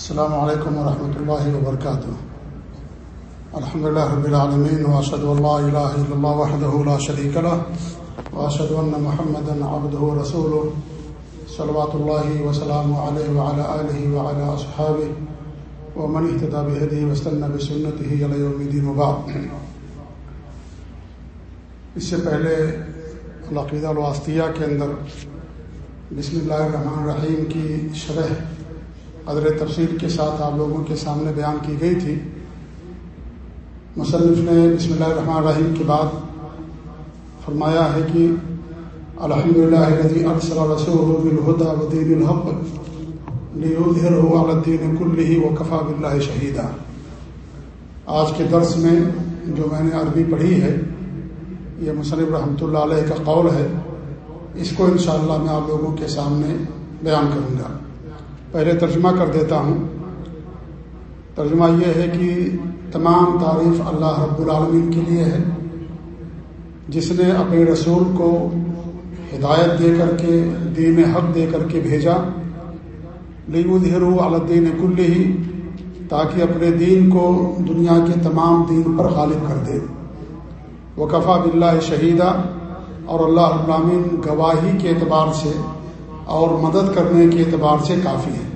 السلام علیکم ورحمۃ اللہ وبرکاتہ الحمد لله رب العالمين واشهد ان لا اله الا الله وحده لا شريك له واشهد ان محمدا عبده ورسوله، صلوات الله وسلامه عليه وعلى اله وعلى اصحابه ومن اهتدى بهديه واستنى بسنته الى يوم الدين وبعد. اس سے پہلے العقیدہ الواسطیہ کے اندر بسم اللہ الرحمن الرحیم کی شرح قدر تفصیل کے ساتھ آپ لوگوں کے سامنے بیان کی گئی تھی۔ مصنف نے بسم اللہ الرحمن الرحیم کے بعد فرمایا ہے کہ الحمد للہ الحدا ودین الحق الدین کلّی و کفا بلّہ شہیدہ۔ آج کے درس میں جو میں نے عربی پڑھی ہے، یہ مصنف رحمۃ اللہ علیہ کا قول ہے۔ اس کو انشاءاللہ میں آپ لوگوں کے سامنے بیان کروں گا۔ پہلے ترجمہ کر دیتا ہوں۔ ترجمہ یہ ہے کہ تمام تعریف اللہ رب العالمین کے لیے ہے۔ جس نے اپنے رسول کو ہدایت دے کر کے، دین حق دے کر کے بھیجا۔ لیو دھیرو الدین کل ہی تاکہ اپنے دین کو دنیا کے تمام دین پر غالب کر دے۔ وہ کفا بلّہ شہیدہ اور اللہ ابرامین گواہی کے اعتبار سے اور مدد کرنے کے اعتبار سے کافی ہے۔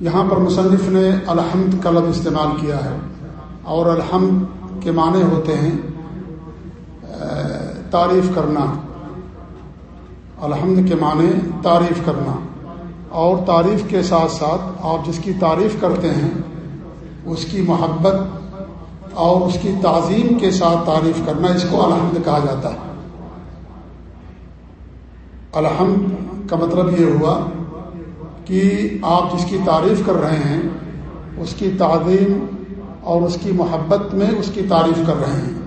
یہاں پر مصنف نے الحمد کا لفظ استعمال کیا ہے اور الحمد کے معنی ہوتے ہیں تعریف کرنا۔ الحمد کے معنی تعریف کرنا۔ اور تعریف کے ساتھ ساتھ آپ جس کی تعریف کرتے ہیں، اس کی محبت اور اس کی تعظیم کے ساتھ تعریف کرنا، اس کو الحمد کہا جاتا ہے۔ الحمد کا مطلب یہ ہوا کہ آپ جس کی تعریف کر رہے ہیں، اس کی تعظیم اور اس کی محبت میں اس کی تعریف کر رہے ہیں۔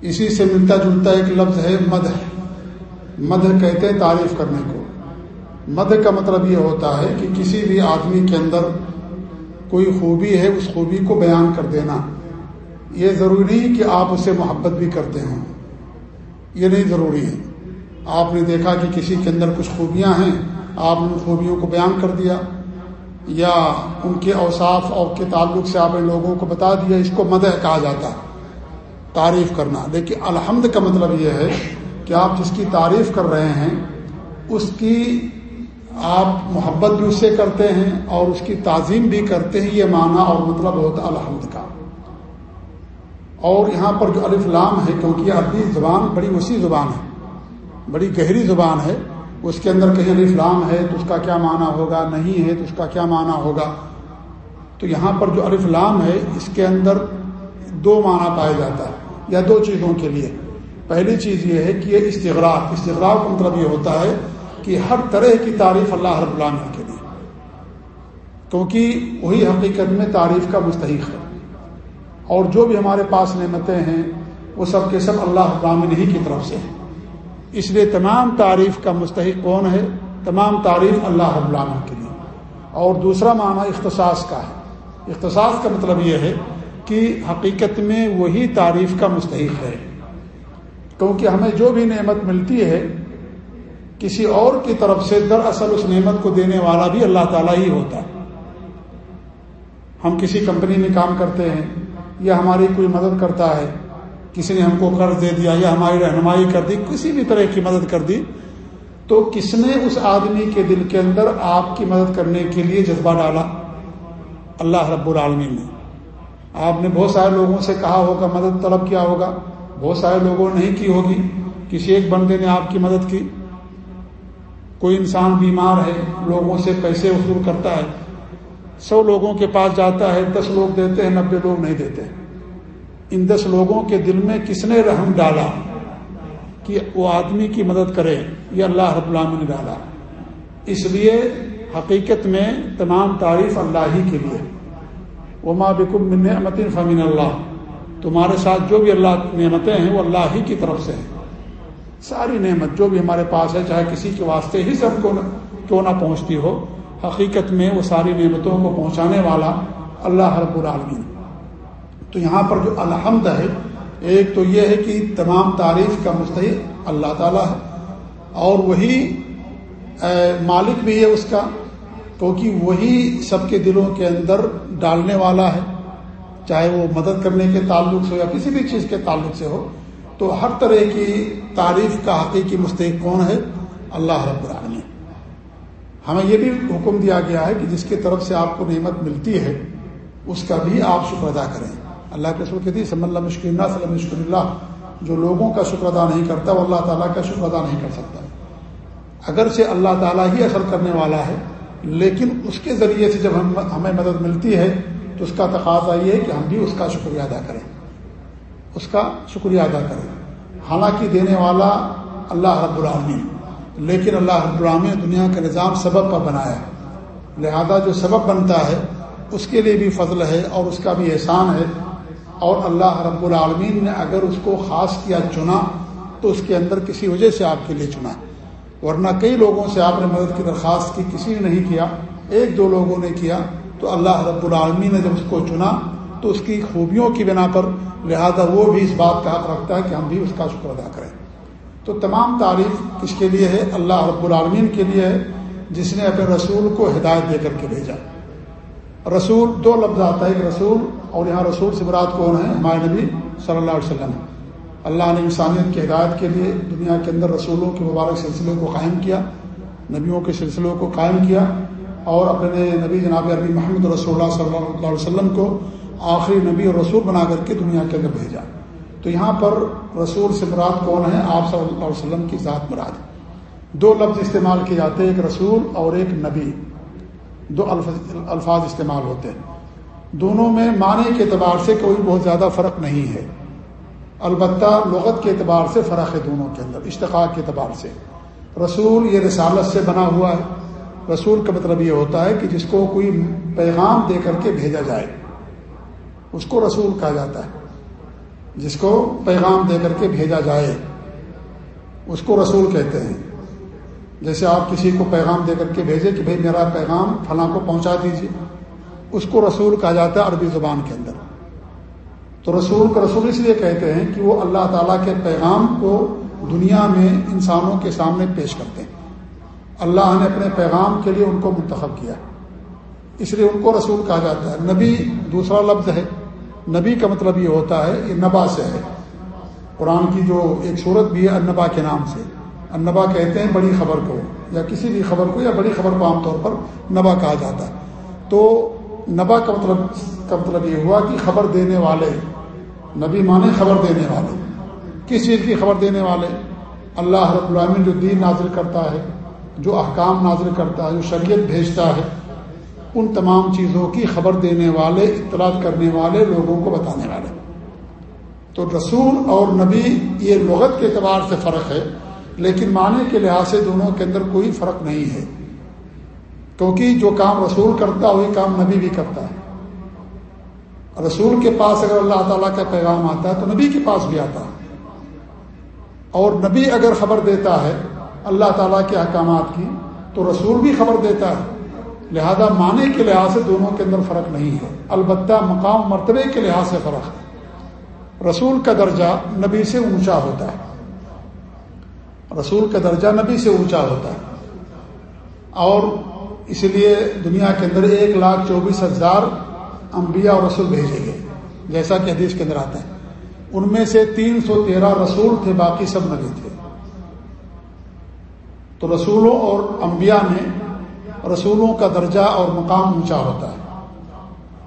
اسی سے ملتا جلتا ایک لفظ ہے مدھ مدھ کہتے ہیں تعریف کرنے کو۔ مدھ کا مطلب یہ ہوتا ہے کہ کسی بھی آدمی کے اندر کوئی خوبی ہے، اس خوبی کو بیان کر دینا۔ یہ ضروری نہیں کہ آپ اسے محبت بھی کرتے ہوں۔ یہ نہیں ضروری ہے۔ آپ نے دیکھا کہ کسی کے اندر کچھ خوبیاں ہیں، آپ نے ان خوبیوں کو بیان کر دیا، یا ان کے اوصاف اور کے تعلق سے آپ نے لوگوں کو بتا دیا، اس کو مدح کہا جاتا ہے تعریف کرنا۔ لیکن الحمد کا مطلب یہ ہے کہ آپ جس کی تعریف کر رہے ہیں، اس کی آپ محبت بھی اس سے کرتے ہیں اور اس کی تعظیم بھی کرتے ہیں، یہ معنی اور مطلب ہوتا الحمد کا۔ اور یہاں پر جو الف لام ہے، کیونکہ عربی زبان بڑی وسیع زبان ہے۔ بڑی گہری زبان ہے، اس کے اندر کہیں الفلام ہے تو اس کا کیا معنی ہوگا، نہیں ہے تو اس کا کیا معنی ہوگا؟ تو یہاں پر جو الف لام ہے، اس کے اندر دو معنی پایا جاتا ہے، یا دو چیزوں کے لیے۔ پہلی چیز یہ ہے کہ یہ استغراق استغراق کا مطلب یہ ہوتا ہے کہ ہر طرح کی تعریف اللہ رب العالمین کے لیے۔ کیونکہ وہی حقیقت میں تعریف کا مستحق ہے۔ اور جو بھی ہمارے پاس نعمتیں ہیں، وہ سب کے سب اللہ العالمین ہی کی طرف سے ہیں۔ اس لیے تمام تعریف کا مستحق کون ہے؟ تمام تعریف اللہ رب العالمین کے لیے۔ اور دوسرا معنی اختصاص کا ہے۔ اختصاص کا مطلب یہ ہے کہ حقیقت میں وہی تعریف کا مستحق ہے۔ کیونکہ ہمیں جو بھی نعمت ملتی ہے، کسی اور کی طرف سے دراصل اس نعمت کو دینے والا بھی اللہ تعالیٰ ہی ہوتا ہے۔ ہم کسی کمپنی میں کام کرتے ہیں یا ہماری کوئی مدد کرتا ہے کسی نے ہم کو قرض دے دیا یا ہماری رہنمائی کر دی، کسی بھی طرح کی مدد کر دی، تو کس نے اس آدمی کے دل کے اندر آپ کی مدد کرنے کے لیے جذبہ ڈالا؟ اللہ رب العالمین نے۔ آپ نے بہت سارے لوگوں سے کہا ہوگا، مدد طلب کیا ہوگا۔ بہت سارے لوگوں نے نہیں کی ہوگی۔ کسی ایک بندے نے آپ کی مدد کی۔ کوئی انسان بیمار ہے، لوگوں سے پیسے وصول کرتا ہے، سو لوگوں کے پاس جاتا ہے، دس لوگ دیتے ہیں، نبے لوگ نہیں دیتے۔ ہیں ان دس لوگوں کے دل میں کس نے رحم ڈالا کہ وہ آدمی کی مدد کرے یہ اللہ رب العالمین نے ڈالا؟ اس لیے حقیقت میں تمام تعریف اللہ ہی کے لیے۔ وہ ماں بکم نعمت فمین اللہ تمہارے ساتھ جو بھی اللہ نعمتیں ہیں وہ اللہ ہی کی طرف سے ہیں۔ ساری نعمت جو بھی ہمارے پاس ہے، چاہے کسی کے واسطے ہی سب کو کیوں نہ پہنچتی ہو، حقیقت میں وہ ساری نعمتوں کو پہنچانے والا اللہ رب العالمین۔ تو یہاں پر جو الحمد ہے، ایک تو یہ ہے کہ تمام تعریف کا مستحق اللہ تعالیٰ ہے۔ اور وہی مالک بھی ہے اس کا، کیونکہ وہی سب کے دلوں کے اندر ڈالنے والا ہے۔ چاہے وہ مدد کرنے کے تعلق سے ہو یا کسی بھی چیز کے تعلق سے ہو، تو ہر طرح کی تعریف کا حقیقی مستحق کون ہے؟ اللہ رب العالمین۔ ہمیں یہ بھی حکم دیا گیا ہے کہ جس کی طرف سے آپ کو نعمت ملتی ہے، اس کا بھی آپ شکر ادا کریں۔ اللہ کے رسول کہتی سم اللہ مشکل اللہ صلی مشکل اللہ. جو لوگوں کا شکر ادا نہیں کرتا، وہ اللہ تعالیٰ کا شکر ادا نہیں کر سکتا۔ اگر سے اللہ تعالیٰ ہی اثر کرنے والا ہے، لیکن اس کے ذریعے سے جب ہم ہمیں مدد ملتی ہے، تو اس کا تقاضا یہ ہے کہ ہم بھی اس کا شکریہ ادا کریں۔ اس کا شکریہ ادا کریں۔ حالانکہ دینے والا اللہ رب العالمین، لیکن اللہ رب العالمین دنیا کا نظام سبب پر بنایا ہے۔ لہذا جو سبب بنتا ہے، اس کے لیے بھی فضل ہے اور اس کا بھی احسان ہے۔ اور اللہ رب العالمین نے اگر اس کو خاص کیا چنا، تو اس کے اندر کسی وجہ سے آپ کے لیے چنا۔ ورنہ کئی لوگوں سے آپ نے مدد کی، درخواست کی، کسی نے نہیں کیا۔ ایک دو لوگوں نے کیا، تو اللہ رب العالمین نے جب اس کو چنا، تو اس کی خوبیوں کی بنا پر۔ لہذا وہ بھی اس بات کا حق رکھتا ہے کہ ہم بھی اس کا شکر ادا کریں۔ تو تمام تعریف کس کے لیے ہے؟ اللہ رب العالمین کے لیے ہے، جس نے اپنے رسول کو ہدایت دے کر کے بھیجا۔ رسول، دو لفظ آتا ہے کہ رسول اور یہاں رسول سے مراد کون ہے ہمارے نبی صلی اللہ علیہ وسلم۔ اللہ نے انسانیت کی ہدایت کے لیے دنیا کے اندر رسولوں کے مبارک سلسلے کو قائم کیا، نبیوں کے سلسلوں کو قائم کیا اور اپنے نبی جناب عربی محمد رسول اللہ صلی اللہ علیہ وسلم کو آخری نبی اور رسول بنا کر کے دنیا کے اندر بھیجا۔ تو یہاں پر رسول سے مراد کون ہے آپ صلی اللہ علیہ وسلم کی ذات مراد۔ دو لفظ استعمال کیے جاتے ہیں، ایک رسول اور ایک نبی۔ دو الفاظ استعمال ہوتے ہیں۔ دونوں میں معنی کے اعتبار سے کوئی بہت زیادہ فرق نہیں ہے۔ البتہ لغت کے اعتبار سے فرق ہے دونوں کے اندر، اشتقاق کے اعتبار سے۔ رسول یہ رسالت سے بنا ہوا ہے۔ رسول کا مطلب یہ ہوتا ہے کہ جس کو کوئی پیغام دے کر کے بھیجا جائے، اس کو رسول کہا جاتا ہے۔ جس کو پیغام دے کر کے بھیجا جائے، اس کو رسول کہتے ہیں۔ جیسے آپ کسی کو پیغام دے کر کے بھیجے کہ بھائی میرا پیغام فلاں کو پہنچا دیجیے اس کو رسول کہا جاتا ہے عربی زبان کے اندر۔ تو رسول کو رسول اس لیے کہتے ہیں کہ وہ اللہ تعالیٰ کے پیغام کو دنیا میں انسانوں کے سامنے پیش کرتے ہیں۔ اللہ نے اپنے پیغام کے لیے ان کو منتخب کیا۔ اس لیے ان کو رسول کہا جاتا ہے۔ نبی دوسرا لفظ ہے۔ نبی کا مطلب یہ ہوتا ہے یہ نبا سے ہے۔ قرآن کی جو ایک صورت بھی ہے النبا کے نام سے۔ النبا کہتے ہیں بڑی خبر کو، یا کسی بھی خبر کو یا بڑی خبر کو عام طور پر نبا کہا جاتا ہے۔ تو نبا کا مطلب کا مطلب یہ ہوا کہ خبر دینے والے، نبی مانے خبر دینے والے۔ کس چیز کی خبر دینے والے؟ اللہ رب العالمین جو دین نازل کرتا ہے، جو احکام نازل کرتا ہے، جو شریعت بھیجتا ہے، ان تمام چیزوں کی خبر دینے والے، اطلاع کرنے والے، لوگوں کو بتانے والے۔ تو رسول اور نبی یہ لغت کے اعتبار سے فرق ہے، لیکن معنی کے لحاظ سے دونوں کے اندر کوئی فرق نہیں ہے۔ کیونکہ جو کام رسول کرتا وہی کام نبی بھی کرتا ہے۔ رسول کے پاس اگر اللہ تعالیٰ کا پیغام آتا ہے تو نبی کے پاس بھی آتا ہے۔ اور نبی اگر خبر دیتا ہے اللہ تعالیٰ کے احکامات کی، تو رسول بھی خبر دیتا ہے۔ لہذا معنی کے لحاظ سے دونوں کے اندر فرق نہیں ہے۔ البتہ مقام مرتبے کے لحاظ سے فرق ہے۔ رسول کا درجہ نبی سے اونچا ہوتا ہے۔ رسول کا درجہ نبی سے اونچا ہوتا ہے۔ اور اس لیے دنیا کے اندر ایک لاکھ چوبیس ہزار انبیاء اور رسول بھیجے گئے، جیسا کہ حدیث کے اندر آتا ہے۔ ان میں سے تین سو تیرہ رسول تھے، باقی سب نبی تھے۔ تو رسولوں اور انبیاء میں رسولوں کا درجہ اور مقام اونچا ہوتا ہے۔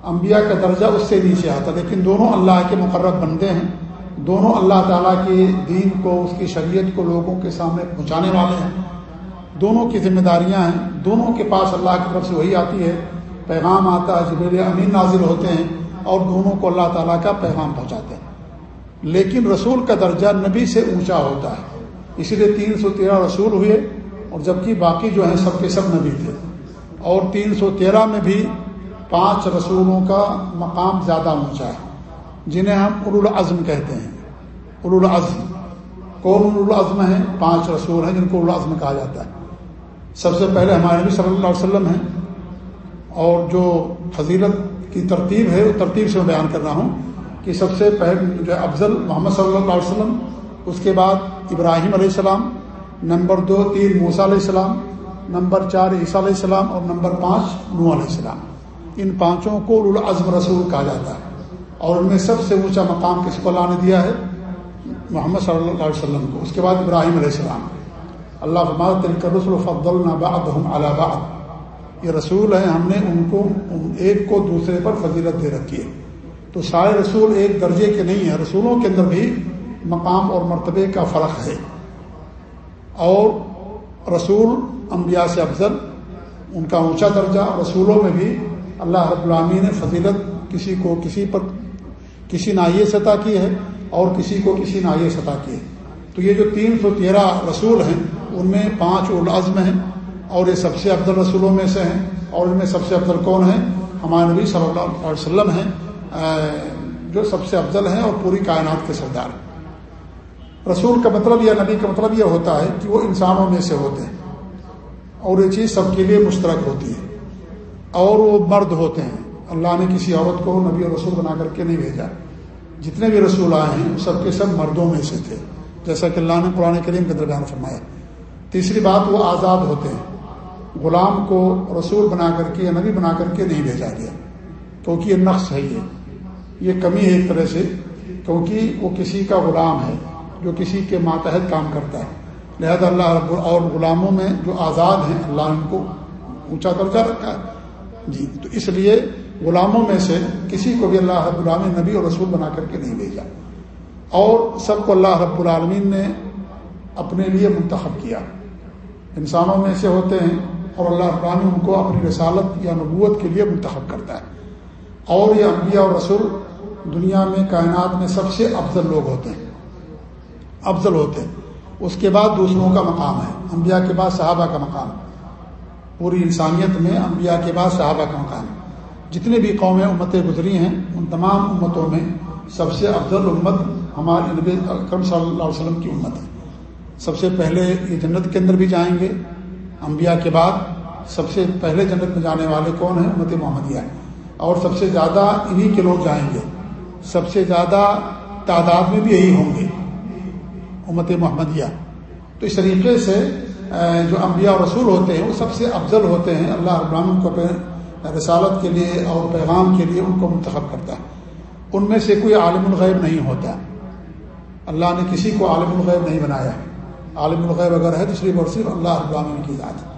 انبیاء کا درجہ اس سے نیچے آتا ہے، لیکن دونوں اللہ کے مقرب بندے ہیں۔ دونوں اللہ تعالیٰ کے دین کو، اس کی شریعت کو لوگوں کے سامنے پہنچانے والے ہیں۔ دونوں کی ذمہ داریاں ہیں۔ دونوں کے پاس اللہ کی طرف سے وہی آتی ہے۔ پیغام آتا ہے جبیل امین نازل ہوتے ہیں اور دونوں کو اللہ تعالیٰ کا پیغام پہنچاتے ہیں۔ لیکن رسول کا درجہ نبی سے اونچا ہوتا ہے۔ اسی لیے تین سو تیرہ رسول ہوئے اور جبکہ باقی جو ہیں سب کے سب نبی تھے۔ اور تین سو تیرہ میں بھی پانچ رسولوں کا مقام زیادہ اونچا ہے، جنہیں ہم العزم کہتے ہیں۔ العزم، کون العزم ہیں؟ پانچ رسول ہیں جن کو العزم کہا جاتا ہے۔ سب سے پہلے ہمارے نبی صلی اللہ علیہ وسلم ہیں اور جو فضیلت کی ترتیب ہے، وہ ترتیب سے میں بیان کر رہا ہوں کہ سب سے پہلے جو افضل محمد صلی اللہ علیہ وسلم، اس کے بعد ابراہیم علیہ السلام، نمبر دو تین موسیٰ علیہ السلام، نمبر چار عیسیٰ علیہ السلام اور نمبر پانچ نو علیہ السلام۔ ان پانچوں کو العزم رسول کہا جاتا ہے اور ان میں سب سے اونچا مقام کس کو اللہ نے دیا ہے؟ محمد صلی اللہ علیہ وسلم کو۔ اس کے بعد ابراہیم علیہ السلام۔ اللہ فرماد رسول فد بعد یہ رسول ہیں، ہم نے ان کو ایک کو دوسرے پر فضیلت دے رکھی ہے۔ تو سارے رسول ایک درجے کے نہیں ہیں، رسولوں کے اندر بھی مقام اور مرتبے کا فرق ہے۔ اور رسول انبیاء سے افضل، ان کا اونچا درجہ، رسولوں میں بھی اللہ رب العامی نے فضیلت کسی کو کسی پر کسی نائیے سطح کی ہے اور کسی کو کسی نائیے سطح کی ہے۔ تو یہ جو تین سو تیرہ رسول ہیں، ان میں پانچ العزم ہیں اور یہ سب سے افضل رسولوں میں سے ہیں۔ اور ان میں سب سے افضل کون ہیں؟ ہمارے نبی صلی اللہ علیہ وسلم ہیں جو سب سے افضل ہیں اور پوری کائنات کے سردار ہیں۔ رسول کا مطلب یا نبی کا مطلب یہ ہوتا ہے کہ وہ انسانوں میں سے ہوتے ہیں اور یہ چیز سب کے لیے مشترک ہوتی ہے۔ اور وہ مرد ہوتے ہیں۔ اللہ نے کسی عورت کو نبی اور رسول بنا کر کے نہیں بھیجا۔ جتنے بھی رسول آئے ہیں، سب کے سب مردوں میں سے تھے۔ جیسا کہ اللہ نے قرآن کریم کے بیان فرمایا تیسری بات، وہ آزاد ہوتے ہیں۔ غلام کو رسول بنا کر کے یا نبی بنا کر کے نہیں بھیجا گیا۔ کیونکہ یہ نقص ہے یہ۔ یہ کمی ہے ایک طرح سے۔ کیونکہ وہ کسی کا غلام ہے جو کسی کے ماتحت کام کرتا ہے۔ لہذا اللہ رب اور غلاموں میں جو آزاد ہیں، اللہ ان کو اونچا درجہ رکھا ہے۔ جی تو اس لیے غلاموں میں سے کسی کو بھی اللہ رب العالمین نبی اور رسول بنا کر کے نہیں بھیجا۔ اور سب کو اللہ رب العالمین نے اپنے لیے منتخب کیا۔ انسانوں میں سے ہوتے ہیں اور اللہ ابراہین ان کو اپنی رسالت یا نبوت کے لیے منتخب کرتا ہے۔ اور یہ انبیاء اور رسول دنیا میں کائنات میں سب سے افضل لوگ ہوتے ہیں۔ افضل ہوتے ہیں۔ اس کے بعد دوسروں کا مقام ہے۔ انبیاء کے بعد صحابہ کا مقام۔ پوری انسانیت میں انبیاء کے بعد صحابہ کا مقام۔ ہے جتنے بھی قومیں امتیں گزری ہیں، ان تمام امتوں میں سب سے افضل امت ہمارے نبی اکرم صلی اللہ علیہ وسلم کی امت ہے۔ سب سے پہلے یہ جنت کے اندر بھی جائیں گے۔ انبیاء کے بعد سب سے پہلے جنت میں جانے والے کون ہیں؟ امت محمدیہ۔ اور سب سے زیادہ انہی کے لوگ جائیں گے۔ سب سے زیادہ تعداد میں بھی یہی ہوں گے۔ امت محمدیہ۔ تو اس طریقے سے جو انبیاء اور رسول ہوتے ہیں، وہ سب سے افضل ہوتے ہیں۔ اللہ ابراہم کو رسالت کے لیے اور پیغام کے لیے ان کو منتخب کرتا ہے۔ ان میں سے کوئی عالم الغیب نہیں ہوتا۔ اللہ نے کسی کو عالم الغیب نہیں بنایا عالم الغیب اگر ہے تو صرف اور صرف اللہ ابراہین کی ذات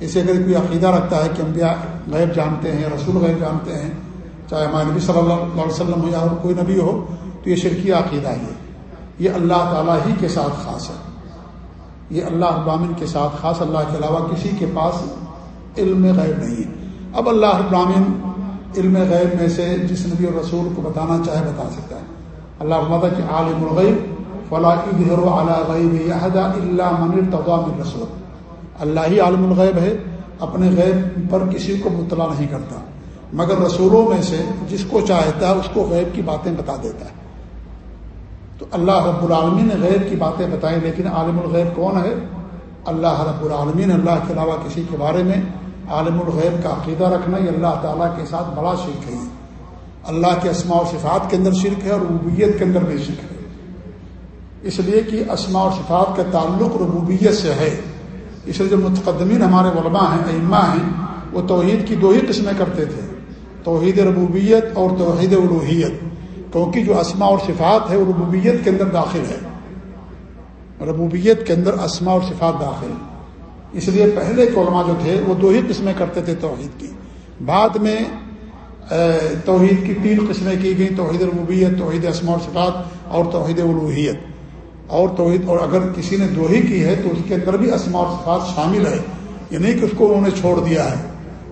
اسے اگر کوئی عقیدہ رکھتا ہے کہ انبیاء غیب جانتے ہیں، رسول غیب جانتے ہیں، چاہے ہمارے نبی صلی اللہ علیہ وسلم ہو یا اور کوئی نبی ہو، تو یہ شرکی عقیدہ ہی ہے۔ یہ اللہ تعالیٰ ہی کے ساتھ خاص ہے۔ یہ اللہ ابامن کے ساتھ خاص، اللہ کے علاوہ کسی کے پاس علم غیب نہیں ہے۔ اب اللہ ابراہین علم غیب میں سے جس نبی اور رسول کو بتانا چاہے بتا سکتا ہے۔ اللہ کہ عالم الغیب اللہ من رسول. اللہ ہی عالم الغیب ہے، اپنے غیب پر کسی کو مطلع نہیں کرتا۔ مگر رسولوں میں سے جس کو چاہتا ہے، اس کو غیب کی باتیں بتا دیتا ہے۔ تو اللہ رب العالمین نے غیب کی باتیں بتائیں، لیکن عالم الغیب کون ہے؟ اللہ رب العالمین، اللہ کے علاوہ کسی کے بارے میں عالم الغیب کا عقیدہ رکھنا یہ اللہ تعالیٰ کے ساتھ بڑا شرک ہے۔ اللہ کے اسماء و صفات کے اندر شرک ہے اور ربوبیت کے اندر بھی شرک ہے۔ اس لیے کہ اسماء و صفات کا تعلق ربوبیت سے ہے۔ اس لیے جو متقدمین ہمارے علماء ہیں، ائمہ ہیں، وہ توحید کی دو ہی قسمیں کرتے تھے۔ توحید ربوبیت اور توحید الوحیت۔ کیونکہ جو اسماء اور صفات ہے وہ ربوبیت کے اندر داخل ہے ربوبیت کے اندر اسماء اور صفات داخل ہے اس لیے پہلے کے علماء جو تھے، وہ دو ہی قسمیں کرتے تھے توحید کی۔ بعد میں توحید کی تین قسمیں کی گئیں، توحید ربوبیت، توحید اسما و صفات اور توحید الوحیت۔ اور توحید اور اگر کسی نے دو ہی کی ہے تو اس کے اندر بھی اسما و صفات شامل ہے یہ نہیں کہ اس کو انہوں نے چھوڑ دیا ہے۔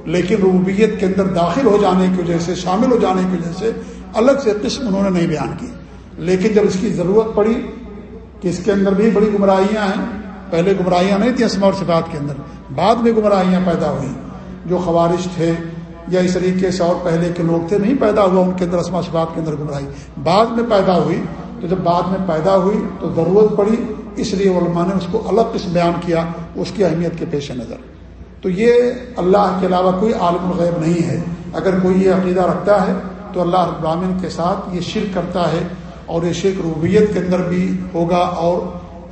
لیکن ربوبیت کے اندر داخل ہو جانے کی وجہ سے، شامل ہو جانے کی وجہ سے الگ سے قسم انہوں نے نہیں بیان کی۔ لیکن جب اس کی ضرورت پڑی کہ اس کے اندر بھی بڑی گمراہیاں ہیں، پہلے گمراہیاں نہیں تھیں اسما اور صفات کے اندر، بعد میں گمراہیاں پیدا ہوئیں۔ جو خوارش تھے یا اس طریقے سے اور پہلے کے لوگ تھے، نہیں پیدا ہوا، ان کے اندر اسما صفات کے اندر گمراہی۔ بعد میں پیدا ہوئی تو جب بعد میں پیدا ہوئی تو ضرورت پڑی، اس لیے علماء نے اس کو الگ قسم بیان کیا، اس کی اہمیت کے پیش نظر۔ تو یہ اللہ کے علاوہ کوئی عالم الغیب نہیں ہے۔ اگر کوئی یہ عقیدہ رکھتا ہے تو اللہ ابراہین کے ساتھ یہ شرک کرتا ہے اور یہ شرک روبیت کے اندر بھی ہوگا اور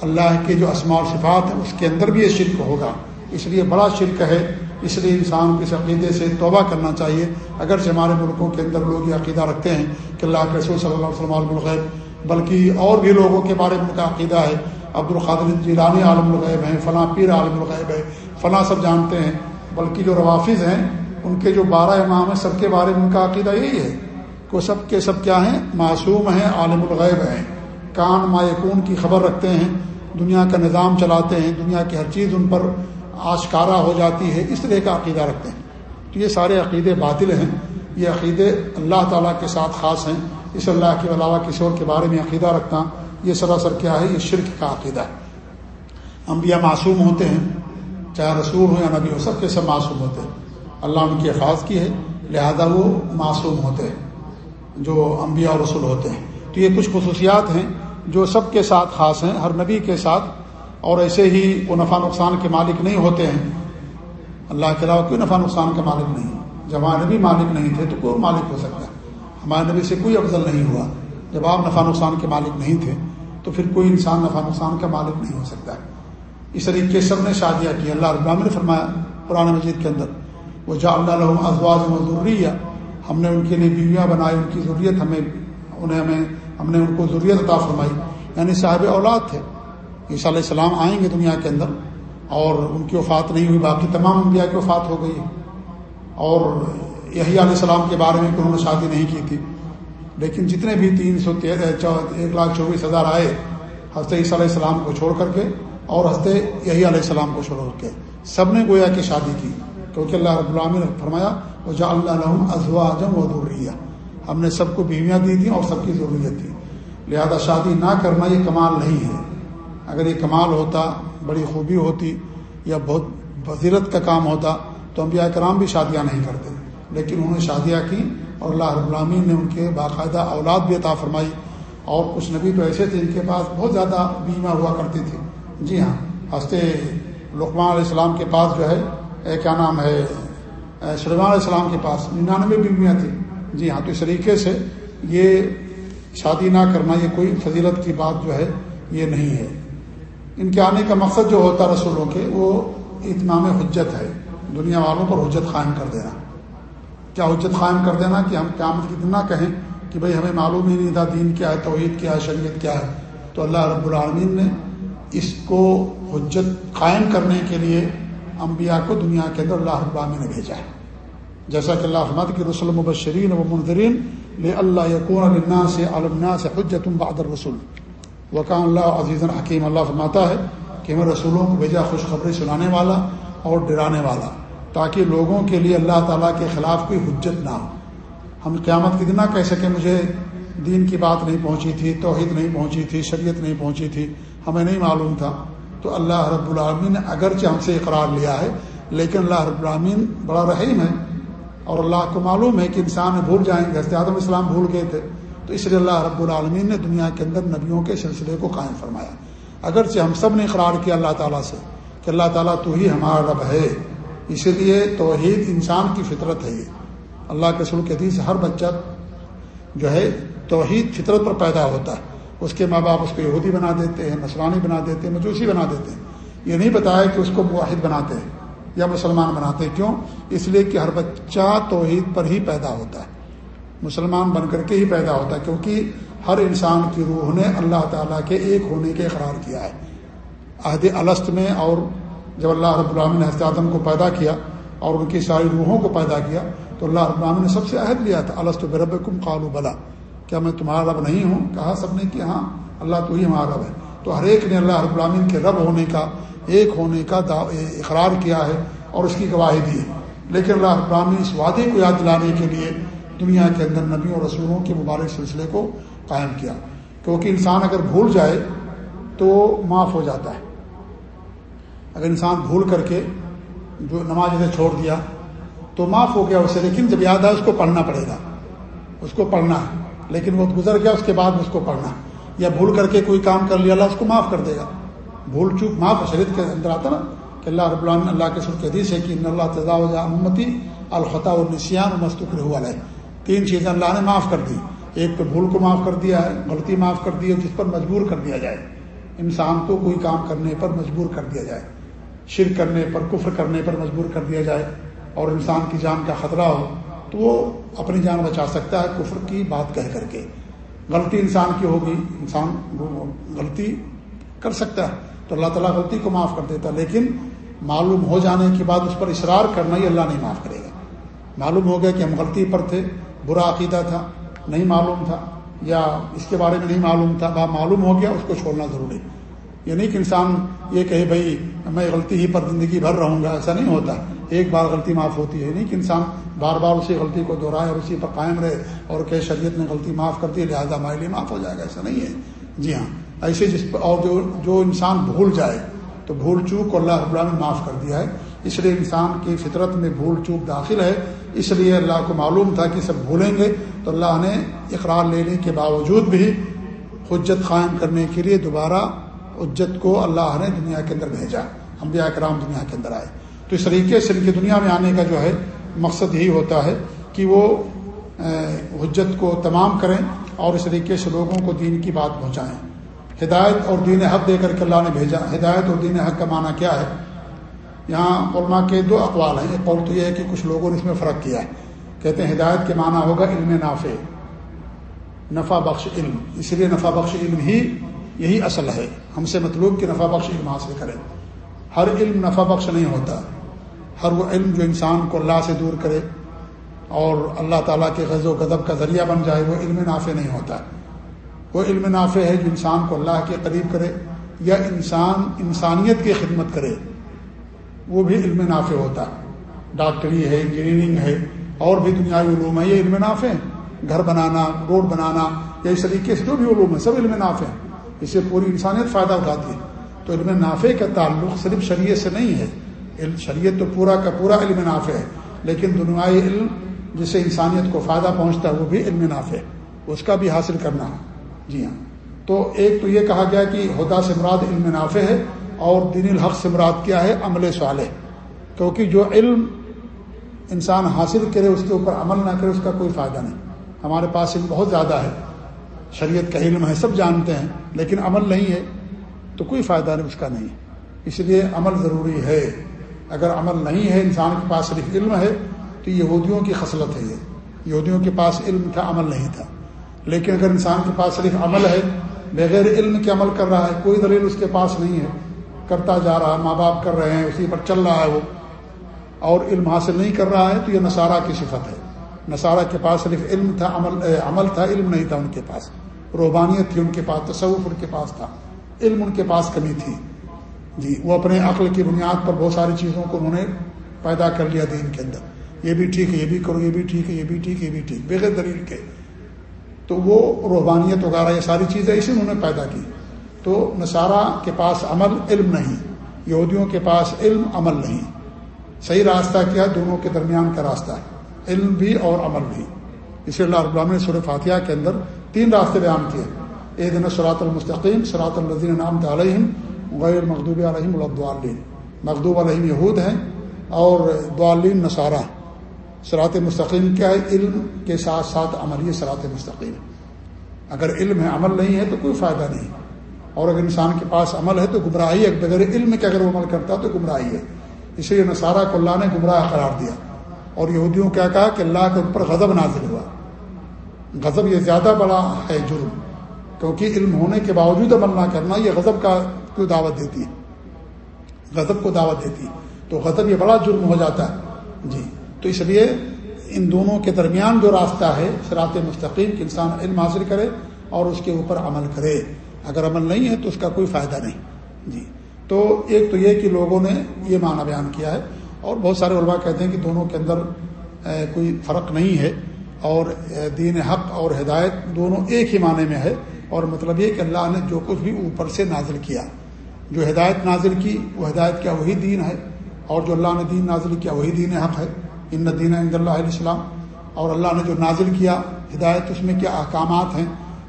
اللہ کے جو اسماع و صفات ہیں، اس کے اندر بھی یہ شرک ہوگا۔ اس لیے بڑا شرک ہے۔ اس لیے انسان کو اس عقیدے سے توبہ کرنا چاہیے۔ اگرچہ ہمارے ملکوں کے اندر لوگ یہ عقیدہ رکھتے ہیں کہ اللہ کے رسول صلی اللہ علیہ وسلم عالم الغیب بلکہ اور بھی لوگوں کے بارے میں ان کا عقیدہ ہے۔ عبد القادر جیلانی عالم الغیب ہیں، فلاں پیر عالم الغیب ہے فلاں سب جانتے ہیں، بلکہ جو روافظ ہیں، ان کے جو بارہ امام ہیں، سب کے بارے میں ان کا عقیدہ یہی ہے کہ سب کے سب کیا ہیں؟ معصوم ہیں، عالم الغیب ہیں۔ کان مایکون کی خبر رکھتے ہیں، دنیا کا نظام چلاتے ہیں، دنیا کی ہر چیز ان پر آشکارا ہو جاتی ہے، اس طرح کا عقیدہ رکھتے ہیں۔ تو یہ سارے عقیدے باطل ہیں، یہ عقیدے اللہ تعالیٰ کے ساتھ خاص ہیں۔ اس اللہ کے علاوہ کسی اور کے بارے میں عقیدہ رکھنا، یہ سراسر کیا ہے؟ یہ شرک کا عقیدہ ہے۔ انبیاء معصوم ہوتے ہیں، چاہے رسول ہو یا نبی ہو، سب کے سب معصوم ہوتے ہیں۔ اللہ ان کی حفاظ کی ہے، لہذا وہ معصوم ہوتے ہیں، جو انبیاء اور رسول ہوتے ہیں۔ تو یہ کچھ خصوصیات ہیں جو سب کے ساتھ خاص ہیں، ہر نبی کے ساتھ، اور ایسے ہی وہ نفع نقصان کے مالک نہیں ہوتے ہیں۔ اللہ کے علاوہ کوئی نفع نقصان کے مالک نہیں جب نبی مالک نہیں تھے تو کوئی مالک ہو سکتا ہے؟ ہمارے نبی سے کوئی افضل نہیں ہوا۔ جب آپ نفع نقصان کے مالک نہیں تھے، تو پھر کوئی انسان نفع نقصان کا مالک نہیں ہو سکتا۔ اس طریقے سب نے شادیاں کی۔ اللہ ابراہم نے فرمایا قرآن مجید کے اندر وہ جا اللہ ازواج ضروری ہم نے ان کے لیے بیویاں بنائی، ان کی ضروریت ہمیں، انہیں ہمیں، ہم نے ان کو ضروریت عطا فرمائی۔ یعنی صاحب اولاد تھے۔ عیسیٰ علیہ السلام آئیں گے دنیا کے اندر، اور ان کی وفات نہیں ہوئی، باقی تمام انبیاء کی وفات ہو گئی۔ اور یہی علیہ السلام کے بارے میں انہوں نے شادی نہیں کی تھی۔ لیکن جتنے بھی تین سو ایک لاکھ چوبیس ہزار آئے ہنستے عیسیٰ علیہ السلام کو چھوڑ کر کے اور ہنستے یہی علیہ السلام کو چھوڑ کر کے سب نے گویا کہ شادی کی۔ کیونکہ اللہ رب العامی نے فرمایا وہ جا اللہ ازوا اعظم و ضروریہ ہم نے سب کو بیویاں دی تھیں اور سب کی ضروریت تھی۔ لہذا شادی نہ کرنا یہ کمال نہیں ہے۔ اگر یہ کمال ہوتا، بڑی خوبی ہوتی یا بہت بصیرت کا کام ہوتا، تو انبیاء کرام بھی شادیاں نہیں کرتے۔ لیکن انہوں نے شادیاں کی اور اللہ رب العامین نے ان کے باقاعدہ اولاد بھی عطا فرمائی اور کچھ نبی تو ایسے تھے ان کے پاس بہت زیادہ بیمہ ہوا کرتی تھی جی ہاں ہنستے لقمان علیہ السلام کے پاس جو ہے کیا نام ہے سلمان علیہ السلام کے پاس ننانوے بیویاں تھیں۔ جی ہاں تو اس طریقے سے یہ شادی نہ کرنا، یہ کوئی فضیلت کی بات جو ہے، یہ نہیں ہے۔ ان کے آنے کا مقصد جو ہوتا رسولوں کے، وہ اتمام حجت ہے۔ دنیا والوں پر حجت قائم کر دینا۔ کیا حجت قائم کر دینا کہ ہم قیامت کی نہ کہیں کہ بھئی ہمیں معلوم ہی نہیں تھا دین کیا ہے، توحید کیا ہے، شریعت کیا ہے۔ تو اللہ رب العالمین نے اس کو حجت قائم کرنے کے لیے انبیاء کو دنیا کے اندر اللہ رب العالمین نے بھیجا ہے۔ جیسا کہ اللہ حمد کی رسول مبشرین و منظرین لے اللہ یقون النا سے علمنا سے حجت بہادر رسول وقان اللہ عزیز الحکیم اللہ فرماتا ہے کہ ہمیں رسولوں کو بھیجا خوشخبری سنانے والا اور ڈرانے والا۔ تاکہ لوگوں کے لیے اللہ تعالیٰ کے خلاف کوئی حجت نہ ہو۔ ہم قیامت کی دن نہ کہہ سکیں مجھے دین کی بات نہیں پہنچی تھی، توحید نہیں پہنچی تھی، شریعت نہیں پہنچی تھی، ہمیں نہیں معلوم تھا۔ تو اللہ رب العالمین نے اگرچہ ہم سے اقرار لیا ہے، لیکن اللہ رب العالمین بڑا رحیم ہے۔ اور اللہ کو معلوم ہے کہ انسان بھول جائیں گے، حضرت آدم اسلام بھول گئے تھے۔ تو اس لیے اللہ رب العالمین نے دنیا کے اندر نبیوں کے سلسلے کو قائم فرمایا۔ اگرچہ ہم سب نے اقرار کیا اللہ تعالیٰ سے کہ اللہ تعالیٰ تو ہی ہمارا رب ہے۔ اسی لیے توحید انسان کی فطرت ہے یہ۔ اللہ کے سل کے حدیث ہر بچہ جو ہے توحید فطرت پر پیدا ہوتا ہے۔ اس کے ماں باپ اس کو یہودی بنا دیتے ہیں نسرانی بنا دیتے ہیں، مجوسی بنا دیتے ہیں۔ یہ نہیں بتایا کہ اس کو واحد بناتے ہیں یا مسلمان بناتے ہیں۔ کیوں؟ اس لیے کہ ہر بچہ توحید پر ہی پیدا ہوتا ہے۔ مسلمان بن کر کے ہی پیدا ہوتا ہے، کیونکہ ہر انسان کی روح نے اللہ تعالیٰ کے ایک ہونے کے اقرار کیا ہے۔ عہد الست میں اور جب اللہ رب العالمین نے حضرت آدم کو پیدا کیا اور ان کی ساری روحوں کو پیدا کیا تو اللہ رب العالمین نے سب سے عہد لیا تھا السط برب کم قالو بلا۔ کیا میں تمہارا رب نہیں ہوں؟ کہا سب نے کہ ہاں اللہ تو ہی ہمارا رب ہے۔ تو ہر ایک نے اللہ رب العالمین کے رب ہونے کا، ایک ہونے کا اقرار کیا ہے اور اس کی گواہی دی ہے۔ لیکن اللہ رب العالمین اس وعدے کو یاد دلانے کے لیے دنیا کے اندر نبیوں اور رسولوں کے مبارک سلسلے کو قائم کیا۔ کیونکہ انسان اگر بھول جائے تو معاف ہو جاتا ہے۔ اگر انسان بھول کر کے جو نماز اسے چھوڑ دیا، تو معاف ہو گیا اسے، لیکن جب یاد آئے اس کو پڑھنا پڑے گا۔ اس کو پڑھنا ہے، لیکن وہ گزر گیا، اس کے بعد اس کو پڑھنا یا بھول کر کے کوئی کام کر لیا، اللہ اس کو معاف کر دے گا۔ بھول چوک، معاف شریعت کے اندر آتا نا کہ اللہ رب العالمین اللہ کے سر حدیث ہے کہ ان اللہ تضاء امتی الخطا النسیان مستقر علیہ۔ تین چیزیں اللہ نے معاف کر دی۔ ایک تو بھول کو معاف کر دیا ہے، غلطی معاف کر دی ہے، جس پر مجبور کر دیا جائے۔ انسان کو کوئی کام کرنے پر مجبور کر دیا جائے۔ شر کرنے پر، کفر کرنے پر مجبور کر دیا جائے اور انسان کی جان کا خطرہ ہو، تو وہ اپنی جان بچا سکتا ہے کفر کی بات کہہ کر کے۔ غلطی انسان کی ہوگی، انسان غلطی کر سکتا ہے۔ تو اللہ تعالیٰ غلطی کو معاف کر دیتا لیکن معلوم ہو جانے کے بعد اس پر اصرار کرنا ہی اللہ نہیں معاف کرے گا۔ معلوم ہو گیا کہ ہم غلطی پر تھے، برا عقیدہ تھا، نہیں معلوم تھا، یا اس کے بارے میں نہیں معلوم تھا، معلوم ہو گیا، اس کو چھوڑنا ضروری۔ یہ نہیں کہ انسان یہ کہے بھائی میں غلطی ہی پر زندگی بھر رہوں گا، ایسا نہیں ہوتا۔ ایک بار غلطی معاف ہوتی ہے۔ نہیں کہ انسان بار بار اسی غلطی کو دہرائے اور اسی پر قائم رہے اور کہ شریعت نے غلطی معاف کر دی، لہٰذا ہمارے لیے معاف ہو جائے گا۔ ایسا نہیں ہے۔ جی ہاں۔ ایسے جس اور جو جو انسان بھول جائے تو بھول چوک کو اللہ رب نے معاف کر دیا ہے۔ اس لیے انسان کی فطرت میں بھول چوک داخل ہے۔ اس لیے اللہ کو معلوم تھا کہ سب بھولیں گے۔ تو اللہ نے اقرار لینے کے باوجود بھی حجت قائم کرنے کے لیے دوبارہ حجت کو اللہ نے دنیا کے اندر بھیجا ہم بھی اکرام دنیا کے اندر آئے۔ تو اس طریقے سے ان کی دنیا میں آنے کا جو ہے مقصد یہی ہوتا ہے کہ وہ حجت کو تمام کریں اور اس طریقے سے لوگوں کو دین کی بات پہنچائیں۔ ہدایت اور دین حق دے کر کے اللہ نے بھیجا۔ ہدایت اور دین حق کا معنی کیا ہے؟ یہاں علماء کے دو اقوال ہیں۔ ایک قول تو یہ ہے کہ کچھ لوگوں نے اس میں فرق کیا ہے۔ کہتے ہیں ہدایت کے معنی ہوگا علم نافع، نفع بخش علم۔ اس لیے نفع بخش علم ہی یہی اصل ہے۔ ہم سے مطلوب کہ نفع بخش علم حاصل کریں۔ ہر علم نفع بخش نہیں ہوتا۔ ہر وہ علم جو انسان کو اللہ سے دور کرے اور اللہ تعالیٰ کے غز و غضب کا ذریعہ بن جائے، وہ علم نافع نہیں ہوتا۔ وہ علم نافع ہے جو انسان کو اللہ کے قریب کرے یا انسان، انسانیت کی خدمت کرے۔ وہ بھی علم نافع ہوتا۔ ہے ڈاکٹری ہے، انجینئرنگ ہے، اور بھی دنیاوی علوم ہے یہ علم نافع ہے گھر بنانا، روڈ بنانا، یا اس طریقے سے جو بھی علوم ہے سب علم نافع ہے اس سے پوری انسانیت فائدہ اٹھاتی ہے۔ تو علم نافع کا تعلق صرف شریعت سے نہیں ہے۔ شریعت تو پورا کا پورا علم نافع ہے، لیکن دنیائی علم جس سے انسانیت کو فائدہ پہنچتا ہے، وہ بھی علم نافع ہے۔ اس کا بھی حاصل کرنا ہے۔ جی ہاں۔ تو ایک تو یہ کہا گیا کہ ہدا سے مراد علم نافع ہے اور دین الحق سے مراد کیا ہے؟ عمل صالح۔ کیونکہ جو علم انسان حاصل کرے، اس کے اوپر عمل نہ کرے، اس کا کوئی فائدہ نہیں۔ ہمارے پاس علم بہت زیادہ ہے۔ شریعت کا علم ہے، سب جانتے ہیں، لیکن عمل نہیں ہے، تو کوئی فائدہ نہیں، اس کا نہیں۔ اس لیے عمل ضروری ہے۔ اگر عمل نہیں ہے، انسان کے پاس صرف علم ہے، تو یہودیوں کی خصلت ہے یہ۔ یہودیوں کے پاس علم تھا عمل نہیں تھا۔ لیکن اگر انسان کے پاس صرف عمل ہے، بغیر علم کے عمل کر رہا ہے، کوئی دلیل اس کے پاس نہیں ہے۔ کرتا جا رہا ہے، ماں باپ کر رہے ہیں، اسی پر چل رہا ہے وہ۔ اور علم حاصل نہیں کر رہا ہے، تو یہ نصارہ کی صفت ہے۔ نصارہ کے پاس صرف علم تھا، عمل عمل تھا، علم نہیں تھا ان کے پاس۔ روحانیت تھی ان کے پاس، تصوف ان کے پاس تھا، علم ان کے پاس کمی تھی۔ جی وہ اپنے عقل کی بنیاد پر بہت ساری چیزوں کو انہوں نے پیدا کر لیا دین کے اندر۔ یہ بھی ٹھیک ہے، یہ بھی کرو، یہ بھی ٹھیک ہے، یہ بھی ٹھیک ہے یہ بھی ٹھیک۔ بغیر دلیل کے۔ تو وہ روحانیت وغیرہ یہ ساری چیزیں اسی انہوں نے پیدا کی۔ تو نصارہ کے پاس عمل علم نہیں، یہودیوں کے پاس علم عمل نہیں۔ صحیح راستہ کیا، دونوں کے درمیان کا راستہ ہے۔ علم بھی اور عمل بھی۔ اسی اللہ رب نے سور فاتحہ کے اندر تین راستے بیان کیے۔ اے دن سرات المستقیم سرات الدین نام علیہم، غیر مخدوب علیہم الدعالین مخدوب علیہم یہود ہیں اور دعالین نصارہ سرات مستقیم کیا ہے؟ علم کے ساتھ ساتھ عمل یہ سرات مستقیم۔ اگر علم ہے، عمل نہیں ہے تو کوئی فائدہ نہیں۔ اور اگر انسان کے پاس عمل ہے تو گمراہی ہے۔ بغیر علم کے اگر وہ عمل کرتا تو گمراہی ہے۔ اس لیے نصارہ کو اللہ نے گمراہ قرار دیا۔ اور یہودیوں کیا کہا کہ اللہ کے اوپر غضب نازل ہوا۔ غضب یہ زیادہ بڑا ہے جرم، کیونکہ علم ہونے کے باوجود عمل نہ کرنا یہ غضب کا کوئی دعوت دیتی ہے؟ غضب کو دعوت دیتی ہے۔ تو غضب یہ بڑا جرم ہو جاتا ہے۔ جی تو اس لیے ان دونوں کے درمیان جو راستہ ہے سرات مستقیم کہ انسان علم حاصل کرے اور اس کے اوپر عمل کرے۔ اگر عمل نہیں ہے تو اس کا کوئی فائدہ نہیں۔ جی تو ایک تو یہ کہ لوگوں نے یہ معنی بیان کیا ہے اور بہت سارے علماء کہتے ہیں کہ دونوں کے اندر کوئی فرق نہیں ہے۔ اور دین حق اور ہدایت دونوں ایک ہی معنی میں ہے اور مطلب یہ کہ اللہ نے جو کچھ بھی اوپر سے نازل کیا، جو ہدایت نازل کی، وہ ہدایت کیا وہی دین ہے اور جو اللہ نے دین نازل کیا وہی دین حق ہے۔ ان دین عند اللہ علیہ السلام۔ اور اللہ نے جو نازل کیا، ہدایت اس میں کیا احکامات ہیں؟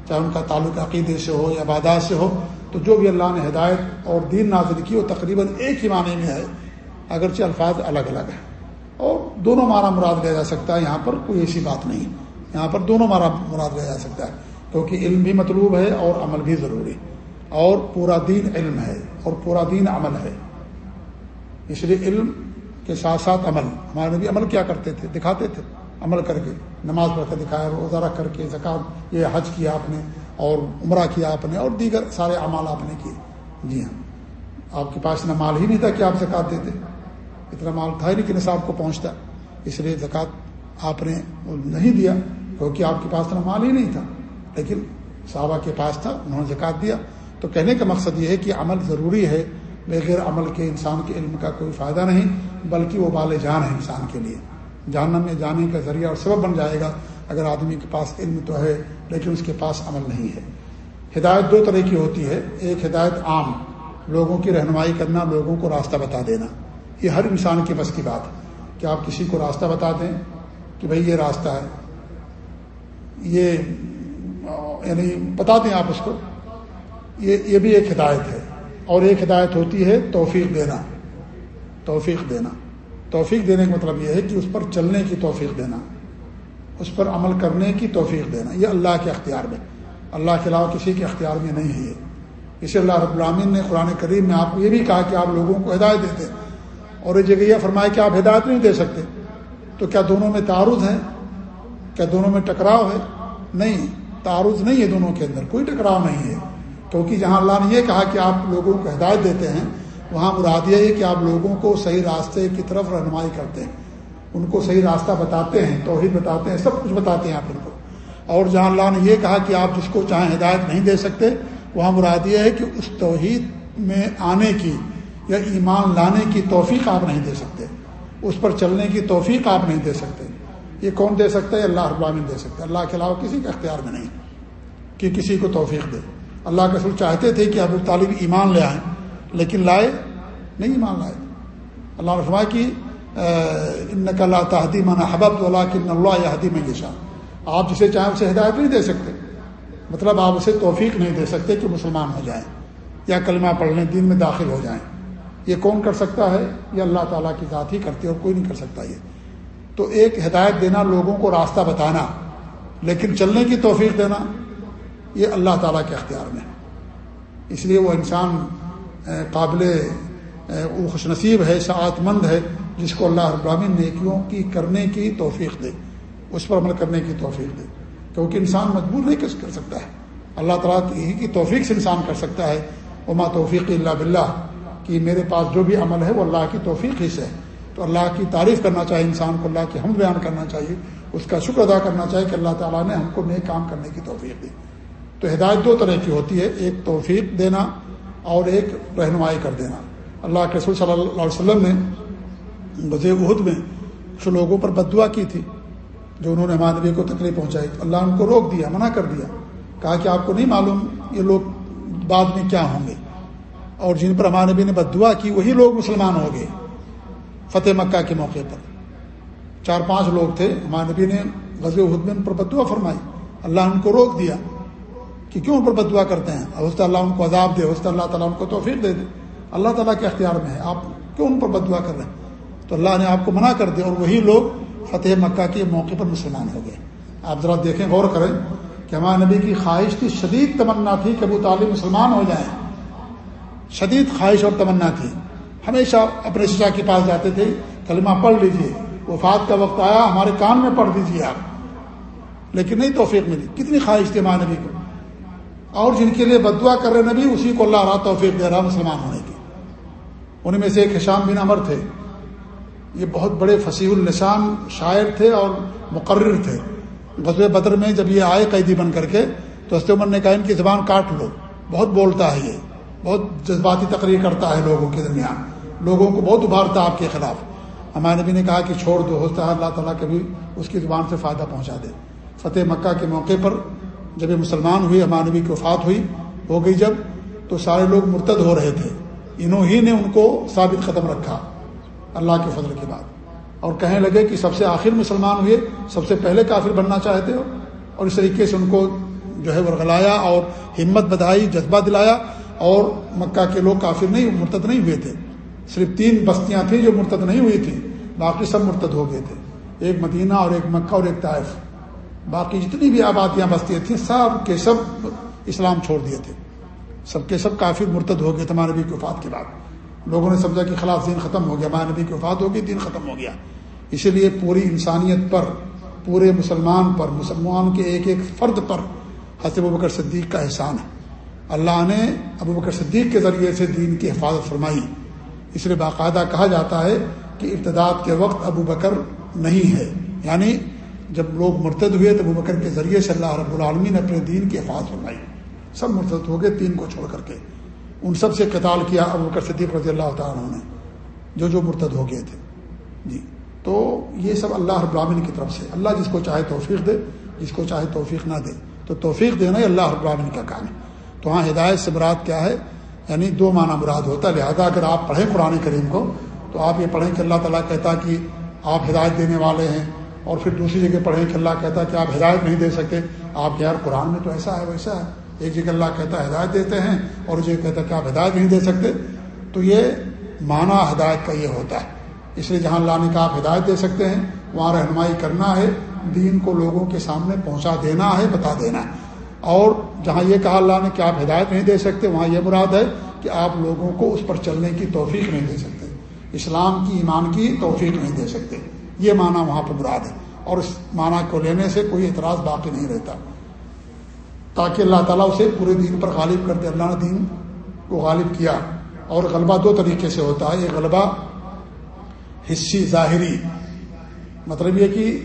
چاہے ان کا تعلق عقیدے سے ہو یا عبادات سے ہو، تو جو بھی اللہ نے ہدایت اور دین نازل کی، وہ تقریباً ایک ہی معنی میں ہے۔ اگرچہ الفاظ الگ الگ ہیں۔ اور دونوں مارا مراد لیا جا سکتا ہے، یہاں پر کوئی ایسی بات نہیں۔ یہاں پر دونوں مارا مراد لیا جا سکتا ہے، کیونکہ علم بھی مطلوب ہے اور عمل بھی ضروری اور پورا دین علم ہے، اور پورا دین عمل ہے۔ اس لیے علم کے ساتھ ساتھ عمل۔ ہمارے نبی عمل کیا کرتے تھے؟ دکھاتے تھے۔ عمل کر کے، نماز پڑھ کے دکھایا، روزہ رکھ کر کے، زکوٰۃ، یہ حج کیا آپ نے، اور عمرہ کیا آپ نے، اور دیگر سارے اعمال آپ نے کیے۔ جی ہاں۔ آپ کے پاس اتنا مال ہی نہیں تھا کہ آپ زکوٰۃ دیتے۔ اتنا مال تھا ہی نہیں کہ نصاب کو پہنچتا اس لیے زکوٰۃ آپ نے نہیں دیا، کیونکہ آپ کے پاس اتنا مال ہی نہیں تھا۔ لیکن صحابہ کے پاس تھا، انہوں نے زکوٰۃ دیا۔ تو کہنے کا مقصد یہ ہے کہ عمل ضروری ہے۔ بغیر عمل کے انسان کے علم کا کوئی فائدہ نہیں، بلکہ وہ بال جان ہے انسان کے لیے۔ جاننا میں جانے کا ذریعہ اور سبب بن جائے گا اگر آدمی کے پاس علم تو ہے، لیکن اس کے پاس عمل نہیں ہے۔ ہدایت دو طرح کی ہوتی ہے۔ ایک ہدایت عام، لوگوں کی رہنمائی کرنا، لوگوں کو راستہ بتا دینا۔ یہ ہر انسان کے بس کی بات ہے۔ کہ آپ کسی کو راستہ بتا دیں کہ بھئی یہ راستہ ہے؟ یہ یعنی بتا دیں آپ اس کو۔ یہ یہ بھی ایک ہدایت ہے۔ اور ایک ہدایت ہوتی ہے توفیق دینا۔ توفیق دینا۔ توفیق دینے کا مطلب یہ ہے کہ اس پر چلنے کی توفیق دینا۔ اس پر عمل کرنے کی توفیق دینا۔ یہ اللہ کے اختیار میں۔ اللہ کے علاوہ کسی کے اختیار میں نہیں ہے اسی اللہ رب العامن نے قرآن کریم میں آپ کو یہ بھی کہا کہ آپ لوگوں کو ہدایت دیتے ہیں۔ اور یہ جگہ یہ فرمایا کہ آپ ہدایت نہیں دے سکتے۔ تو کیا دونوں میں تعارض ہے؟ کیا دونوں میں ٹکراؤ ہے؟ نہیں، تعارض نہیں ہے دونوں کے اندر، کوئی ٹکراؤ نہیں ہے۔ کیونکہ جہاں اللہ نے یہ کہا کہ آپ لوگوں کو ہدایت دیتے ہیں، وہاں مراد یہ ہے کہ آپ لوگوں کو صحیح راستے کی طرف رہنمائی کرتے ہیں۔ ان کو صحیح راستہ بتاتے ہیں، توحید بتاتے ہیں، سب کچھ بتاتے ہیں آپ ان کو۔ اور جہاں اللہ نے یہ کہا کہ آپ جس کو چاہیں ہدایت نہیں دے سکتے، وہاں مراد یہ ہے کہ اس توحید میں آنے کی یا ایمان لانے کی توفیق آپ نہیں دے سکتے، اس پر چلنے کی توفیق آپ نہیں دے سکتے۔ یہ کون دے سکتا ہے؟ اللہ رب دے سکتے اللہ کے علاوہ کسی کے اختیار میں نہیں کہ کسی کو توفیق دے۔ اللہ کے رسول چاہتے تھے کہ ابو طالب ایمان لے آئیں، لیکن لائے، نہیں ایمان لائے۔ اللہ رفما کی ان اللہ تحدی من حبب اللہ کہ اللہ حدی میں آپ جسے چاہیں اسے ہدایت نہیں دے سکتے۔ مطلب آپ اسے توفیق نہیں دے سکتے کہ مسلمان ہو جائیں یا کلمہ پڑھنے، دین میں داخل ہو جائیں۔ یہ کون کر سکتا ہے؟ یہ اللہ تعالیٰ کی ذات ہی کرتی ہے اور کوئی نہیں کر سکتا یہ۔ تو ایک ہدایت دینا، لوگوں کو راستہ بتانا، لیکن چلنے کی توفیق دینا، یہ اللہ تعالیٰ کے اختیار میں۔ اس لیے وہ انسان قابل وہ خوش نصیب ہے سعات مند ہے، جس کو اللہ ابراہین نیکیوں کی کرنے کی توفیق دے، اس پر عمل کرنے کی توفیق دے۔ کیونکہ انسان مجبور نہیں کر سکتا ہے۔ اللہ تعالیٰ ہی کی توفیق سے انسان کر سکتا ہے۔ عما توفیق اللہ بلّہ کہ میرے پاس جو بھی عمل ہے وہ اللہ کی توفیق ہی سے ہے۔ تو اللہ کی تعریف کرنا چاہیے انسان کو، اللہ کی ہم بیان کرنا چاہیے۔ اس کا شکر ادا کرنا چاہیے کہ اللہ تعالیٰ نے ہم کو نئے کام کرنے کی توفیق دی۔ تو ہدایت دو طرح کی ہوتی ہے، ایک توفیق دینا اور ایک رہنمائی کر دینا۔ اللہ کے رسول صلی اللہ علیہ وسلم نے وزیر عہد میں کچھ لوگوں پر بد دعا کی تھی، جو انہوں نے ہمارے نبی کو تکلیف پہنچائی تو اللہ نے ان کو روک دیا، منع کر دیا۔ کہا کہ آپ کو نہیں معلوم یہ لوگ بعد میں کیا ہوں گے۔ اور جن پر ہمارے نبی نے بد دعا کی، وہی لوگ مسلمان ہو گئے۔ فتح مکہ کے موقع پر۔ چار پانچ لوگ تھے۔ ہمارے نبی نے غزل عہد میں ان پر بد دعا فرمائی۔ اللہ ان کو روک دیا کہ کیوں ان پر بد دعا کرتے ہیں؟ حضرت اللہ ان کو عذاب دے، حضرت اللہ تعالیٰ ان کو توفیق دے دے۔ اللہ تعالیٰ کے اختیار میں ہے۔ آپ کیوں ان پر بد دعا کر رہے ہیں؟ تو اللہ نے آپ کو منع کر دیا اور وہی لوگ فتح مکہ کے موقع پر مسلمان ہو گئے۔ آپ ذرا دیکھیں، غور کریں کہ ہمارے نبی کی خواہش تھی، شدید تمنا تھی کہ ابو طالب مسلمان ہو جائیں۔ شدید خواہش اور تمنا تھی۔ ہمیشہ اپنے شجا کے پاس جاتے تھے۔ کلمہ پڑھ لیجیے۔ وفات کا وقت آیا، ہمارے کان میں پڑھ دیجیے آپ۔ لیکن نہیں توفیق ملی۔ کتنی خواہش تھی ہمارے نبی کو۔ اور جن کے لیے بدعا کر رہے نبی، اسی کو اللہ رہا توفیق دے رہا مسلمان ہونے کی۔ ان میں سے ایک حشام بن امر تھے۔ یہ بہت بڑے فصیح النسان شاعر تھے اور مقرر تھے۔ غزل بدر میں جب یہ آئے قیدی بن کر کے، تو ہست عمر نے کہا، ان کی زبان کاٹ لو۔ بہت بولتا ہے یہ۔ بہت جذباتی تقریر کرتا ہے لوگوں کے درمیان۔ لوگوں کو بہت ابھارتا آپ کے خلاف۔ ہمارے نبی نے کہا کہ چھوڑ دو ہوتا ہے اللہ تعالیٰ کبھی اس کی زبان سے فائدہ پہنچا دے۔ فتح مکہ کے موقع پر جب یہ مسلمان ہوئی، ہمارے نبی کی وفات ہوئی، ہو گئی جب تو سارے لوگ مرتد ہو رہے تھے۔ انہوں ہی نے ان کو ثابت قدم رکھا اللہ کے فضل کے بعد۔ اور کہنے لگے کہ سب سے آخر مسلمان ہوئے، سب سے پہلے کافر بننا چاہتے ہو۔ اور اس طریقے سے ان کو جو ہے ورغلایا اور ہمت بدھائی، جذبہ دلایا۔ اور مکہ کے لوگ کافر نہیں، مرتد نہیں ہوئے تھے۔ صرف تین بستیاں تھیں جو مرتد نہیں ہوئی تھیں، باقی سب مرتد ہو گئے تھے۔ ایک مدینہ اور ایک مکہ اور ایک طائف۔ باقی جتنی بھی آبادیاں، بستیاں تھیں، سب کے سب اسلام چھوڑ دیے تھے۔ سب کے سب کافر مرتد ہو گئے تمہارے بھی وفات کے بعد۔ لوگوں نے سمجھا کہ خلاف دین ختم ہو گیا ماں نبی کی وفات ہوگی دین ختم ہو گیا۔ اسی لیے پوری انسانیت پر، پورے مسلمان پر، مسلمان کے ایک ایک فرد پر حضرت بکر صدیق کا احسان ہے۔ اللہ نے ابو بکر صدیق کے ذریعے سے دین کی حفاظت فرمائی۔ اس لیے باقاعدہ کہا جاتا ہے کہ ابتداد کے وقت ابو بکر نہیں ہے۔ یعنی جب لوگ مرتد ہوئے تو ابو بکر کے ذریعے سے اللہ رب العالمین نے اپنے دین کی حفاظت فرمائی۔ سب مرتد ہو گئے، تین کو چھوڑ کر کے۔ ان سب سے قتال کیا ابو بکر صدیق رضی اللہ تعالیٰ نے، جو جو مرتد ہو گئے تھے۔ جی تو یہ سب اللہ رب العالمین کی طرف سے۔ اللہ جس کو چاہے توفیق دے، جس کو چاہے توفیق نہ دے۔ تو توفیق دینا ہی اللہ رب العالمین کا کام ہے۔ تو وہاں ہدایت سے مراد کیا ہے؟ یعنی دو معنی مراد ہوتا ہے۔ لہذا اگر آپ پڑھیں قرآن کریم کو تو آپ یہ پڑھیں کہ اللہ تعالیٰ کہتا کہ آپ ہدایت دینے والے ہیں اور پھر دوسری جگہ پڑھیں کہ اللہ کہتا کہ آپ ہدایت نہیں دے سکتے۔ آپ یار قرآن میں تو ایسا ہے، ویسا ہے۔ ایک جگہ اللہ کہتا ہے ہدایت دیتے ہیں اور جگہ کہتا ہے کہ آپ ہدایت نہیں دے سکتے۔ تو یہ معنی ہدایت کا یہ ہوتا ہے۔ اس لیے جہاں اللہ نے کہا آپ ہدایت دے سکتے ہیں، وہاں رہنمائی کرنا ہے، دین کو لوگوں کے سامنے پہنچا دینا ہے، بتا دینا ہے۔ اور جہاں یہ کہا اللہ نے کہ آپ ہدایت نہیں دے سکتے، وہاں یہ مراد ہے کہ آپ لوگوں کو اس پر چلنے کی توفیق نہیں دے سکتے۔ اسلام کی ایمان کی توفیق نہیں دے سکتے۔ یہ معنی وہاں پہ مراد ہے۔ اور اس معنی کو لینے سے کوئی اعتراض باقی نہیں رہتا۔ تاکہ اللہ تعالیٰ اسے پورے دین پر غالب کر دے۔ اللہ نے دین کو غالب کیا۔ اور غلبہ دو طریقے سے ہوتا ہے۔ یہ غلبہ حصی ظاہری مطلب یہ کہ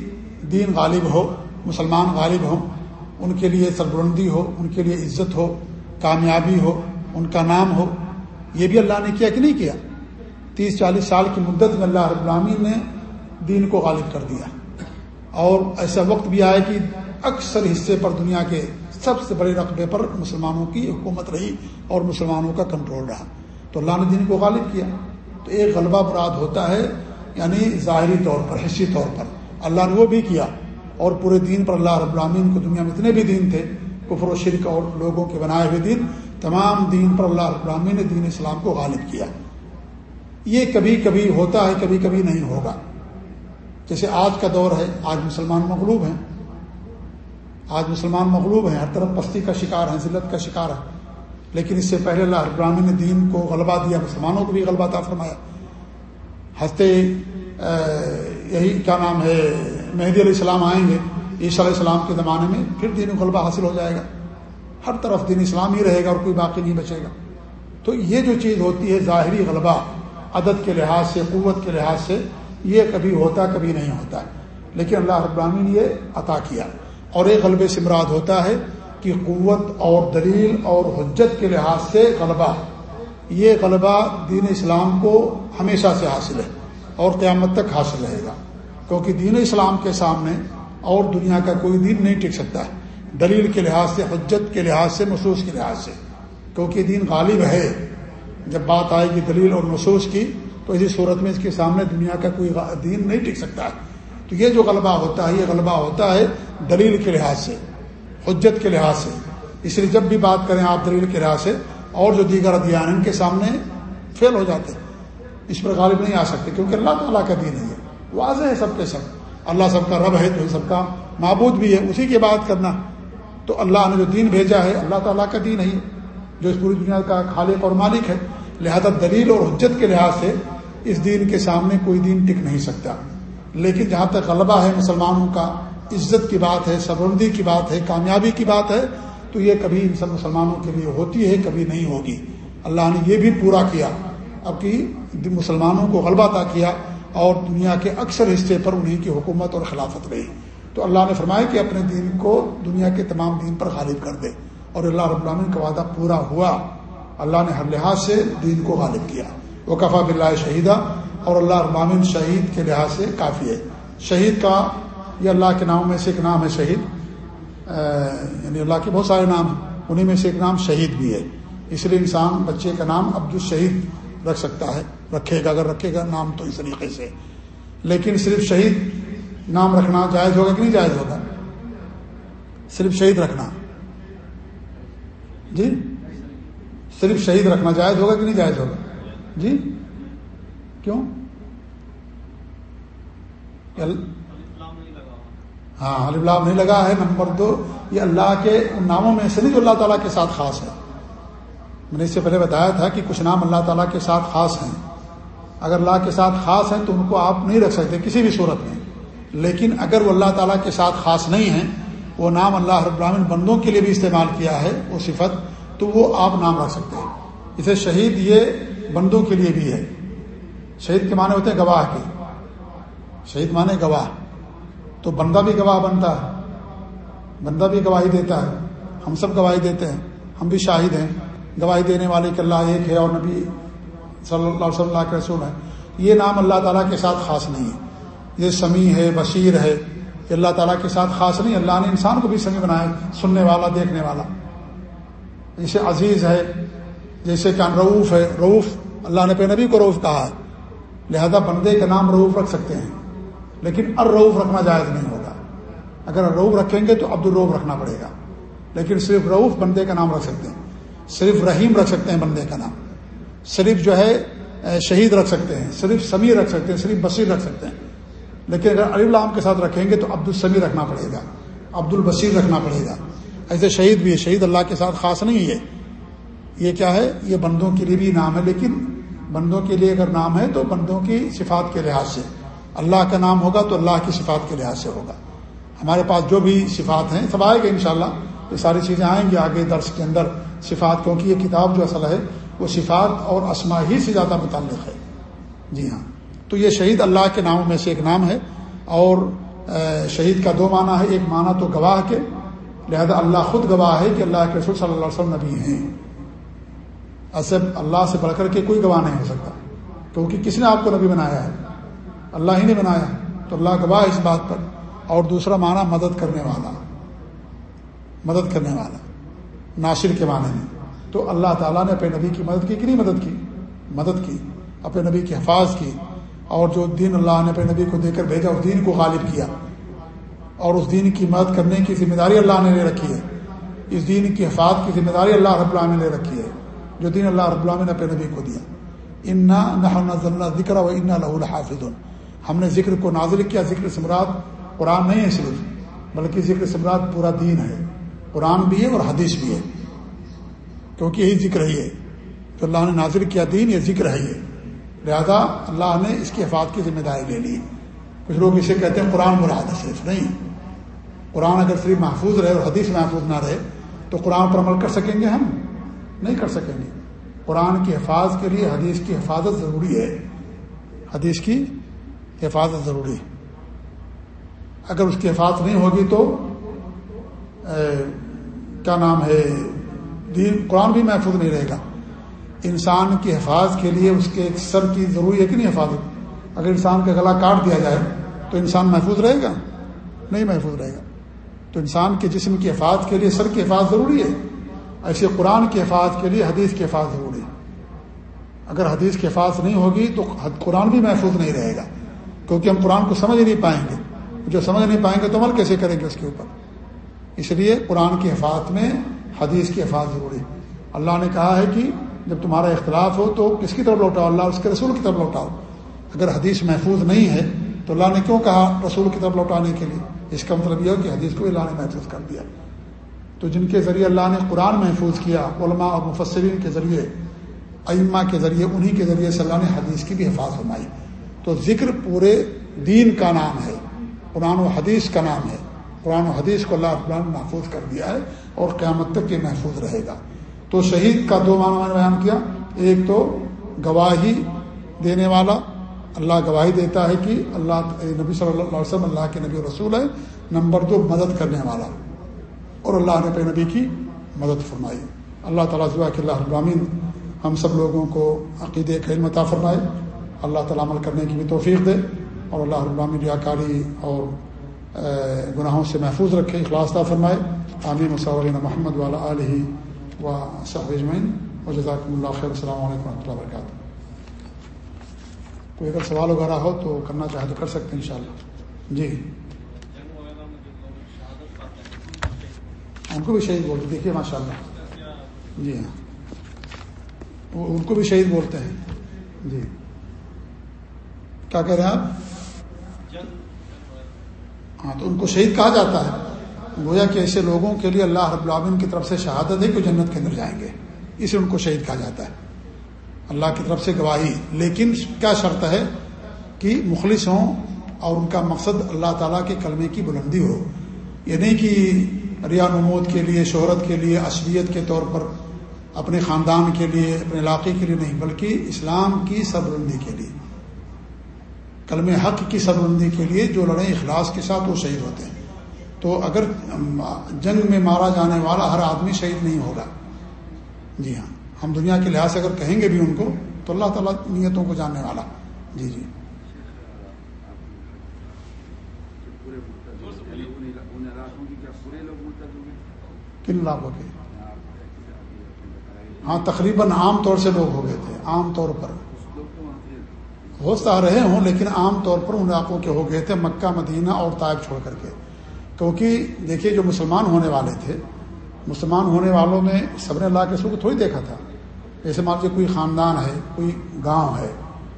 دین غالب ہو، مسلمان غالب ہوں۔ ان کے لیے سربرندی ہو، ان کے لیے عزت ہو، کامیابی ہو، ان کا نام ہو۔ یہ بھی اللہ نے کیا کہ نہیں کیا؟ تیس چالیس سال کی مدت میں اللہ رب العالمین نے دین کو غالب کر دیا۔ اور ایسا وقت بھی آیا کہ اکثر حصے پر دنیا کے سب سے بڑے رقبے پر مسلمانوں کی حکومت رہی اور مسلمانوں کا کنٹرول رہا۔ تو اللہ نے دین کو غالب کیا۔ تو ایک غلبہ مراد ہوتا ہے یعنی ظاہری طور پر حصی طور پر۔ اللہ نے وہ بھی کیا۔ اور پورے دین پر اللہ رب العالمین کو دنیا میں اتنے بھی دین تھے، کفر و شرک اور لوگوں کے بنائے ہوئے دین، تمام دین پر اللہ رب العالمین نے دین اسلام کو غالب کیا۔ یہ کبھی کبھی ہوتا ہے، کبھی کبھی نہیں ہوگا۔ جیسے آج کا دور ہے، آج مسلمان مغلوب ہیں۔ آج مسلمان مغلوب ہیں، ہر طرف پستی کا شکار ہیں، ذلت کا شکار ہے لیکن اس سے پہلے اللہ رب العالمین نے دین کو غلبہ دیا، مسلمانوں کو بھی غلبہ تھا فرمایا۔ ہنستے یہی، کیا نام ہے؟ مہدی علیہ السلام آئیں گے، عیسیٰ علیہ السلام کے زمانے میں، پھر دین غلبہ حاصل ہو جائے گا۔ ہر طرف دین اسلام ہی رہے گا اور کوئی باقی نہیں بچے گا۔ تو یہ جو چیز ہوتی ہے ظاہری غلبہ، عدد کے لحاظ سے، قوت کے لحاظ سے، یہ کبھی ہوتا، کبھی نہیں ہوتا۔ لیکن اللہ ابراہمی نے یہ عطا کیا۔ اور ایک غلبے سے مراد ہوتا ہے کہ قوت اور دلیل اور حجت کے لحاظ سے غلبہ۔ یہ غلبہ دین اسلام کو ہمیشہ سے حاصل ہے اور قیامت تک حاصل رہے گا۔ کیونکہ دین اسلام کے سامنے اور دنیا کا کوئی دین نہیں ٹک سکتا ہے۔ دلیل کے لحاظ سے، حجت کے لحاظ سے محسوس کے لحاظ سے۔ کیونکہ دین غالب ہے۔ جب بات آئے گی دلیل اور محسوس کی، تو اسی صورت میں اس کے سامنے دنیا کا کوئی دین نہیں ٹک سکتا ہے۔ تو یہ جو غلبہ ہوتا ہے، یہ غلبہ ہوتا ہے دلیل کے لحاظ سے، حجت کے لحاظ سے۔ اس لیے جب بھی بات کریں آپ دلیل کے لحاظ سے، اور جو دیگر ادیان کے سامنے فیل ہو جاتے اس پر غالب نہیں آ سکتے، کیونکہ اللہ تعالیٰ کا دین ہے واضح ہے سب کے سب۔ اللہ سب کا رب ہے تو سب کا معبود بھی ہے، اسی کی بات کرنا۔ تو اللہ نے جو دین بھیجا ہے، اللہ تعالیٰ کا دین ہے جو اس پوری دنیا کا خالق اور مالک ہے۔ لہذا دلیل اور حجت کے لحاظ سے اس دین کے سامنے کوئی دین ٹک نہیں سکتا۔ لیکن جہاں تک غلبہ ہے مسلمانوں کا، عزت کی بات ہے سربندی کی بات ہے، کامیابی کی بات ہے، تو یہ کبھی ان سب مسلمانوں کے لیے ہوتی ہے، کبھی نہیں ہوگی۔ اللہ نے یہ بھی پورا کیا۔ اب کی مسلمانوں کو غلبہ طا کیا اور دنیا کے اکثر حصے پر انہیں کی حکومت اور خلافت رہی۔ تو اللہ نے فرمایا کہ اپنے دین کو دنیا کے تمام دین پر غالب کر دے۔ اور اللہ رب العالمین کا وعدہ پورا ہوا۔ اللہ نے ہر لحاظ سے دین کو غالب کیا۔ وہ کفا بلّہ شہیدہ اور اللہ ابامن شہید کے لحاظ سے کافی ہے۔ شہید کا یہ اللہ کے ناموں میں سے ایک نام ہے شہید۔ یعنی اللہ کے بہت سارے نام ہیں۔ انہیں میں سے ایک نام شہید بھی ہے۔ اس لیے انسان بچے کا نام عبد الشہید رکھ سکتا ہے۔ رکھے گا، اگر رکھے گا نام تو اس طریقے سے۔ لیکن صرف شہید نام رکھنا جائز ہوگا کہ نہیں جائز ہوگا؟ صرف شہید رکھنا۔ جی؟ صرف شہید رکھنا جائز ہوگا کہ نہیں جائز ہوگا؟ جی؟ کیوں؟ ہاں البلام نہیں لگا ہے، نمبر دو، یہ اللہ کے ناموں میں سے نہیں جو اللہ تعالیٰ کے ساتھ خاص ہے۔ میں نے اس سے پہلے بتایا تھا کہ کچھ نام اللہ تعالیٰ کے ساتھ خاص ہیں۔ اگر اللہ کے ساتھ خاص ہیں تو ان کو آپ نہیں رکھ سکتے کسی بھی صورت میں۔ لیکن اگر وہ اللہ تعالیٰ کے ساتھ خاص نہیں ہیں، وہ نام اللہ رب العالمین بندوں کے لیے بھی استعمال کیا ہے، وہ صفت، تو وہ آپ نام رکھ سکتے ہیں۔ اسے شہید یہ بندوں کے لیے بھی ہے۔ شہید کے معنی ہوتے ہیں گواہ کے۔ شہید مانے گواہ۔ تو بندہ بھی گواہ بنتا ہے۔ بندہ بھی گواہی دیتا ہے۔ ہم سب گواہی دیتے ہیں۔ ہم بھی شاہد ہیں۔ گواہی دینے والے کہ اللہ ایک ہے اور نبی صلی اللہ علیہ صلی اللہ کے رسول ہے یہ نام اللہ تعالیٰ کے ساتھ خاص نہیں ہے۔ یہ سمیع ہے، بشیر ہے، یہ اللہ تعالیٰ کے ساتھ خاص نہیں، اللہ نے انسان کو بھی سمیع بنایا، سننے والا، دیکھنے والا۔ جیسے عزیز ہے، جیسے کہ روف ہے روف اللہ نے پہ نبی کو روف کہا ہے، لہذا بندے کا نام روف رکھ سکتے ہیں، لیکن الروف رکھنا جائز نہیں ہوگا اگر روف رکھیں گے تو عبد الروف رکھنا پڑے گا، لیکن صرف روف بندے کا نام رکھ سکتے ہیں، صرف رحیم رکھ سکتے ہیں بندے کا نام۔ صرف جو ہے شہید رکھ سکتے ہیں صرف سمیع رکھ سکتے ہیں صرف بصیر رکھ سکتے ہیں۔ لیکن اگر علی اللہ کے ساتھ رکھیں گے تو عبد السمی رکھنا پڑے گا عبد البصیر رکھنا پڑے گا۔ ایسے شہید بھی ہے، شہید اللہ کے ساتھ خاص نہیں ہے۔ یہ کیا ہے؟ یہ بندوں کے لیے بھی نام ہے، لیکن بندوں کے لیے اگر نام ہے تو بندوں کی صفات کے لحاظ سے۔ اللہ کا نام ہوگا تو اللہ کی صفات کے لحاظ سے ہوگا۔ ہمارے پاس جو بھی صفات ہیں، سب آئے گا انشاءاللہ۔ یہ ساری چیزیں آئیں گی آگے درس کے اندر۔ صفات، کیونکہ یہ کتاب جو اصل ہے وہ صفات اور اسما ہی سے زیادہ متعلق ہے۔ جی ہاں۔ تو یہ شہید اللہ کے ناموں میں سے ایک نام ہے اور شہید کا دو معنی ہے ایک معنی تو گواہ کے، لہذا اللہ خود گواہ ہے کہ اللہ کے رسول صلی اللہ علیہ وسلم نبی ہیں۔ اصب اللہ سے بڑھ کر کے کوئی گواہ نہیں ہو سکتا، کیونکہ کس نے آپ کو نبی بنایا ہے؟ اللہ ہی نے بنایا تو اللہ گواہ اس بات پر۔ اور دوسرا معنی مدد کرنے والا، مدد کرنے والا، ناصر کے معنی میں۔ تو اللہ تعالیٰ نے اپنے نبی کی مدد کی کہ نہیں مدد کی؟ مدد کی، اپنے نبی کی حفاظ کی، اور جو دین اللہ نے اپنے نبی کو دے کر بھیجا، اس دین کو غالب کیا۔ اور اس دین کی مدد کرنے کی ذمہ داری اللہ نے لے رکھی ہے۔ اس دین کی حفاظت کی ذمہ داری اللہ رب اللہ نے لے رکھی ہے۔ جو دین اللہ رب اللہ نے اپنے نبی کو دیا۔ انا نہ ذکر و انا لہ الحافظ ہم نے ذکر کو نازل کیا۔ ذکر سمرات قرآن نہیں ہے صرف، بلکہ ذکر سمرات پورا دین ہے۔ قرآن بھی ہے اور حدیث بھی ہے۔ کیونکہ یہی ذکر ہی ہے جو اللہ نے نازر کیا دین، یہ ذکر ہے یہ۔ لہذا اللہ نے اس کی حفاظت کی ذمہ داری لے لی۔ کچھ لوگ اسے کہتے ہیں قرآن مراد ہے صرف نہیں قرآن اگر صرف محفوظ رہے اور حدیث محفوظ نہ رہے، تو قرآن پر عمل کر سکیں گے ہم؟ نہیں کر سکیں گے۔ قرآن کی حفاظت کے لیے حدیث کی حفاظت ضروری ہے۔ حدیث کی حفاظت ضروری۔ ہے اگر اس کی حفاظت نہیں ہوگی تو کیا نام ہے؟ دین قرآن بھی محفوظ نہیں رہے گا۔ انسان کی حفاظت کے لیے اس کے ایک سر کی ضروری ہے کہ نہیں حفاظت۔ اگر انسان کا گلا کاٹ دیا جائے تو انسان محفوظ رہے گا؟ نہیں محفوظ رہے گا۔ تو انسان کے جسم کی حفاظت کے لیے سر کی حفاظت ضروری ہے۔ ایسے قرآن کی حفاظت کے لیے حدیث کی حفاظت ضروری ہے۔ اگر حدیث کی حفاظت نہیں ہوگی تو قرآن بھی محفوظ نہیں رہے گا۔ کیونکہ ہم قرآن کو سمجھ نہیں پائیں گے۔ جو سمجھ نہیں پائیں گے تو عمل کیسے کریں گے اس کے اوپر؟ اس لیے قرآن کی حفاظت میں حدیث کی حفاظت ضروری اللہ نے کہا ہے کہ جب تمہارا اختلاف ہو تو کس کی طرف لوٹاؤ؟ اللہ اس کے رسول کی طرف لوٹاؤ۔ اگر حدیث محفوظ نہیں ہے تو اللہ نے کیوں کہا رسول کی طرف لوٹانے کے لیے؟ اس کا مطلب یہ ہو کہ حدیث کو اللہ نے محفوظ کر دیا۔ تو جن کے ذریعے اللہ نے قرآن محفوظ کیا، علماء اور مفسرین کے ذریعے، ائمہ کے ذریعے، انہی کے ذریعے سے اللہ نے حدیث کی بھی حفاظ فرمائی۔ تو ذکر پورے دین کا نام ہے۔ قرآن و حدیث کا نام ہے۔ قرآن و حدیث کو اللہ نے محفوظ کر دیا ہے۔ اور قیامت تک یہ محفوظ رہے گا۔ تو شہید کا دو معنی میں نے بیان کیا۔ ایک تو گواہی دینے والا اللہ گواہی دیتا ہے کہ اللہ نبی صلی اللہ علیہ وسلم، اللہ کے نبی رسول ہے نمبر دو، مدد کرنے والا۔ اور اللہ نے نبی کی مدد فرمائی۔ اللہ تعالیٰ ضبع کہ اللہ ابامین ہم سب لوگوں کو عقید علم عطا فرمائے۔ اللہ تعالیٰ عمل کرنے کی بھی توفیق دے۔ اور اللہ ابامین ریاکاری اور گناہوں سے محفوظ رکھے اخلاصہ فرمائے۔ عامر مصورین محمد والا علیہ و صحب اجمعین۔ و جزاکم اللہ خیر۔ السلام علیکم و رحمۃ اللہ وبرکاتہ۔ کوئی اگر سوال وغیرہ ہو تو کرنا چاہے تو کر سکتے ہیں انشاءاللہ۔ جی۔ ان کو بھی شہید بولتے دیکھیے ماشاء اللہ جی ہاں۔ ان کو بھی شہید بولتے ہیں۔ جی۔ کیا کہہ رہے ہیں آپ؟ ہاں تو ان کو شہید کہا جاتا ہے۔ گویا کہ ایسے لوگوں کے لیے اللہ رب العالمین کی طرف سے شہادت ہے کہ جنت کے اندر جائیں گے۔ اسے ان کو شہید کہا جاتا ہے۔ اللہ کی طرف سے گواہی۔ لیکن کیا شرط ہے کہ مخلص ہوں اور ان کا مقصد اللہ تعالیٰ کے کلمے کی بلندی ہو؟ یہ نہیں کہ ریا نمود کے لیے، شہرت کے لیے، عصبیت کے طور پر اپنے خاندان کے لیے، اپنے علاقے کے لیے نہیں، بلکہ اسلام کی سربلندی کے لیے۔ کلم حق کی سربلندی کے لیے جو لڑیں اخلاص کے ساتھ وہ شہید ہوتے ہیں۔ تو اگر جنگ میں مارا جانے والا ہر آدمی شہید نہیں ہوگا۔ جی ہاں۔ ہم دنیا کے لحاظ سے اگر کہیں گے بھی ان کو، تو اللہ تعالیٰ نیتوں کو جاننے والا۔ جی جی۔ کن لاکھوں کے؟ ہاں تقریباً عام طور سے لوگ ہو گئے تھے۔ عام طور پر۔ ہو سا رہے ہوں، لیکن عام طور پر ان علاقوں کے ہو گئے تھے، مکہ، مدینہ اور طائب چھوڑ کر کے۔ کیونکہ دیکھیے، جو مسلمان ہونے والے تھے، مسلمان ہونے والوں میں صبر اللہ کے سو کو تھوڑی دیکھا تھا۔ جیسے مان لیجیے، کوئی خاندان ہے، کوئی گاؤں ہے،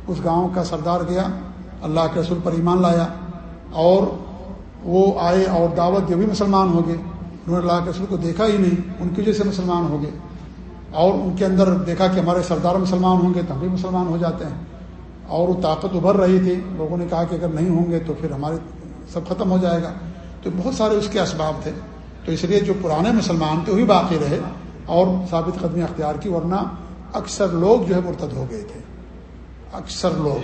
اس گاؤں کا سردار گیا، اللہ کے رسول پر ایمان لایا اور وہ آئے اور دعوت جو بھی مسلمان ہو گئے۔ انہوں نے اللہ کے رسول کو دیکھا ہی نہیں، ان کی وجہ سے مسلمان ہو گئے۔ اور ان کے اندر دیکھا کہ ہمارے سردار مسلمان ہوں گے تو ہم بھی مسلمان ہو جاتے ہیں۔ اور وہ طاقت ابھر رہی تھی لوگوں نے کہا کہ اگر نہیں ہوں گے تو پھر ہمارے سب ختم ہو جائے گا۔ تو بہت سارے اس کے اسباب تھے۔ تو اس لیے جو پرانے مسلمان تھے وہی باقی رہے۔ اور ثابت قدمی اختیار کی ورنہ اکثر لوگ جو ہے مرتد ہو گئے تھے۔ اکثر لوگ۔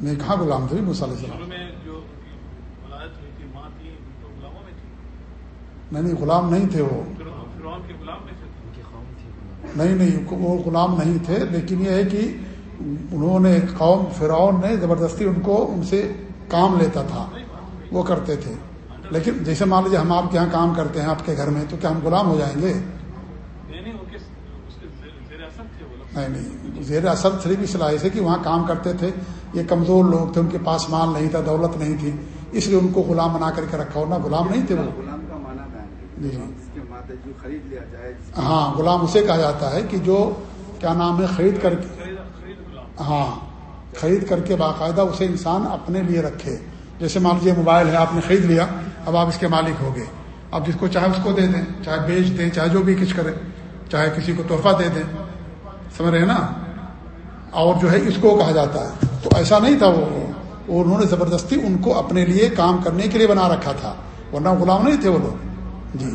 میں کہاں غلام تھے؟ مثال السلام۔ نہیں نہیں، غلام نہیں تھے وہ۔ نہیں نہیں، وہ غلام نہیں تھے، لیکن یہ ہے کہ انہوں نے، قوم فرعون نے زبردستی ان کو، ان سے کام لیتا تھا، وہ کرتے تھے۔ لیکن جیسے مان لیجیے ہم آپ کے یہاں کام کرتے ہیں آپ کے گھر میں، تو کیا ہم غلام ہو جائیں گے؟ نہیں نہیں، زیر اثر صرف اس لائے سے کہ وہاں کام کرتے تھے۔ یہ کمزور لوگ تھے، ان کے پاس مال نہیں تھا، دولت نہیں تھی، اس لیے ان کو غلام بنا کر کے رکھا ہونا غلام نہیں تھے وہ۔ ہاں غلام اسے کہا جاتا ہے کہ جو کیا نام ہے خرید کر کے ہاں خرید کر کے باقاعدہ اسے انسان اپنے لیے رکھے۔ جیسے مان لیجیے موبائل ہے آپ نے خرید لیا اب آپ اس کے مالک ہو گئے۔ اب جس کو چاہے اس کو دے دیں چاہے بیچ دیں چاہے جو بھی کچھ کریں چاہے کسی کو تحفہ دے دیں۔ سمجھ رہے نا؟ اور جو ہے اس کو کہا جاتا ہے۔ تو ایسا نہیں تھا وہ انہوں نے زبردستی ان کو اپنے لیے کام کرنے کے لیے بنا رکھا تھا۔ ورنہ غلام نہیں تھے وہ لوگ۔ جی۔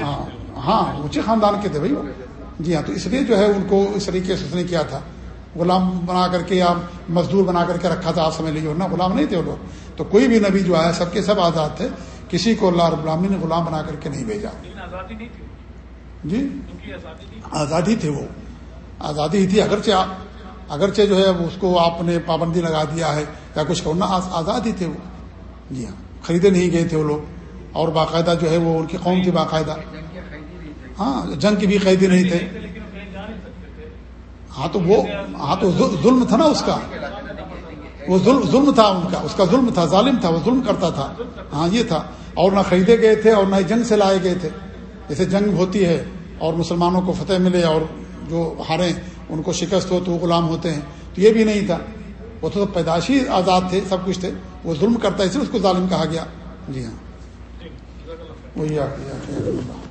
ہاں ہاں اونچے خاندان کے تھے بھائی۔ جی ہاں تو اس لیے جو ہے ان کو اس طریقے سے اس نے کیا تھا۔ غلام بنا کر کے یا مزدور بنا کر کے رکھا تھا آپ سمجھ لیجیے ورنہ غلام نہیں تھے وہ لوگ۔ تو کوئی بھی نبی جو آیا سب کے سب آزاد تھے۔ کسی کو اللہ رب العالمین نے غلام بنا کر کے نہیں بھیجا۔ جی؟ آزادی تھے وہ۔ آزادی ہی تھی۔ اگرچہ اگرچہ جو ہے اس کو آپ نے پابندی لگا دیا ہے یا کچھ کرنا آزاد ہی تھے وہ۔ جی ہاں خریدے نہیں گئے تھے وہ لوگ۔ اور باقاعدہ جو ہے وہ ان کی قوم تھی باقاعدہ۔ ہاں جنگ کی بھی قیدی نہیں تھے۔ ہاں تو وہ ہاں تو ظلم تھا نا اس کا۔ وہ ظلم ظلم تھا ان کا۔ اس کا ظلم تھا ظالم تھا وہ ظلم کرتا تھا۔ ہاں یہ تھا۔ اور نہ خریدے گئے تھے اور نہ جنگ سے لائے گئے تھے۔ جیسے جنگ ہوتی ہے اور مسلمانوں کو فتح ملے اور جو ہاریں ان کو شکست ہو تو وہ غلام ہوتے ہیں۔ تو یہ بھی نہیں تھا۔ وہ تو پیدائشی آزاد تھے سب کچھ تھے۔ وہ ظلم کرتا ہے اس لیے اس کو ظالم کہا گیا۔ جی ہاں۔ وہی آپ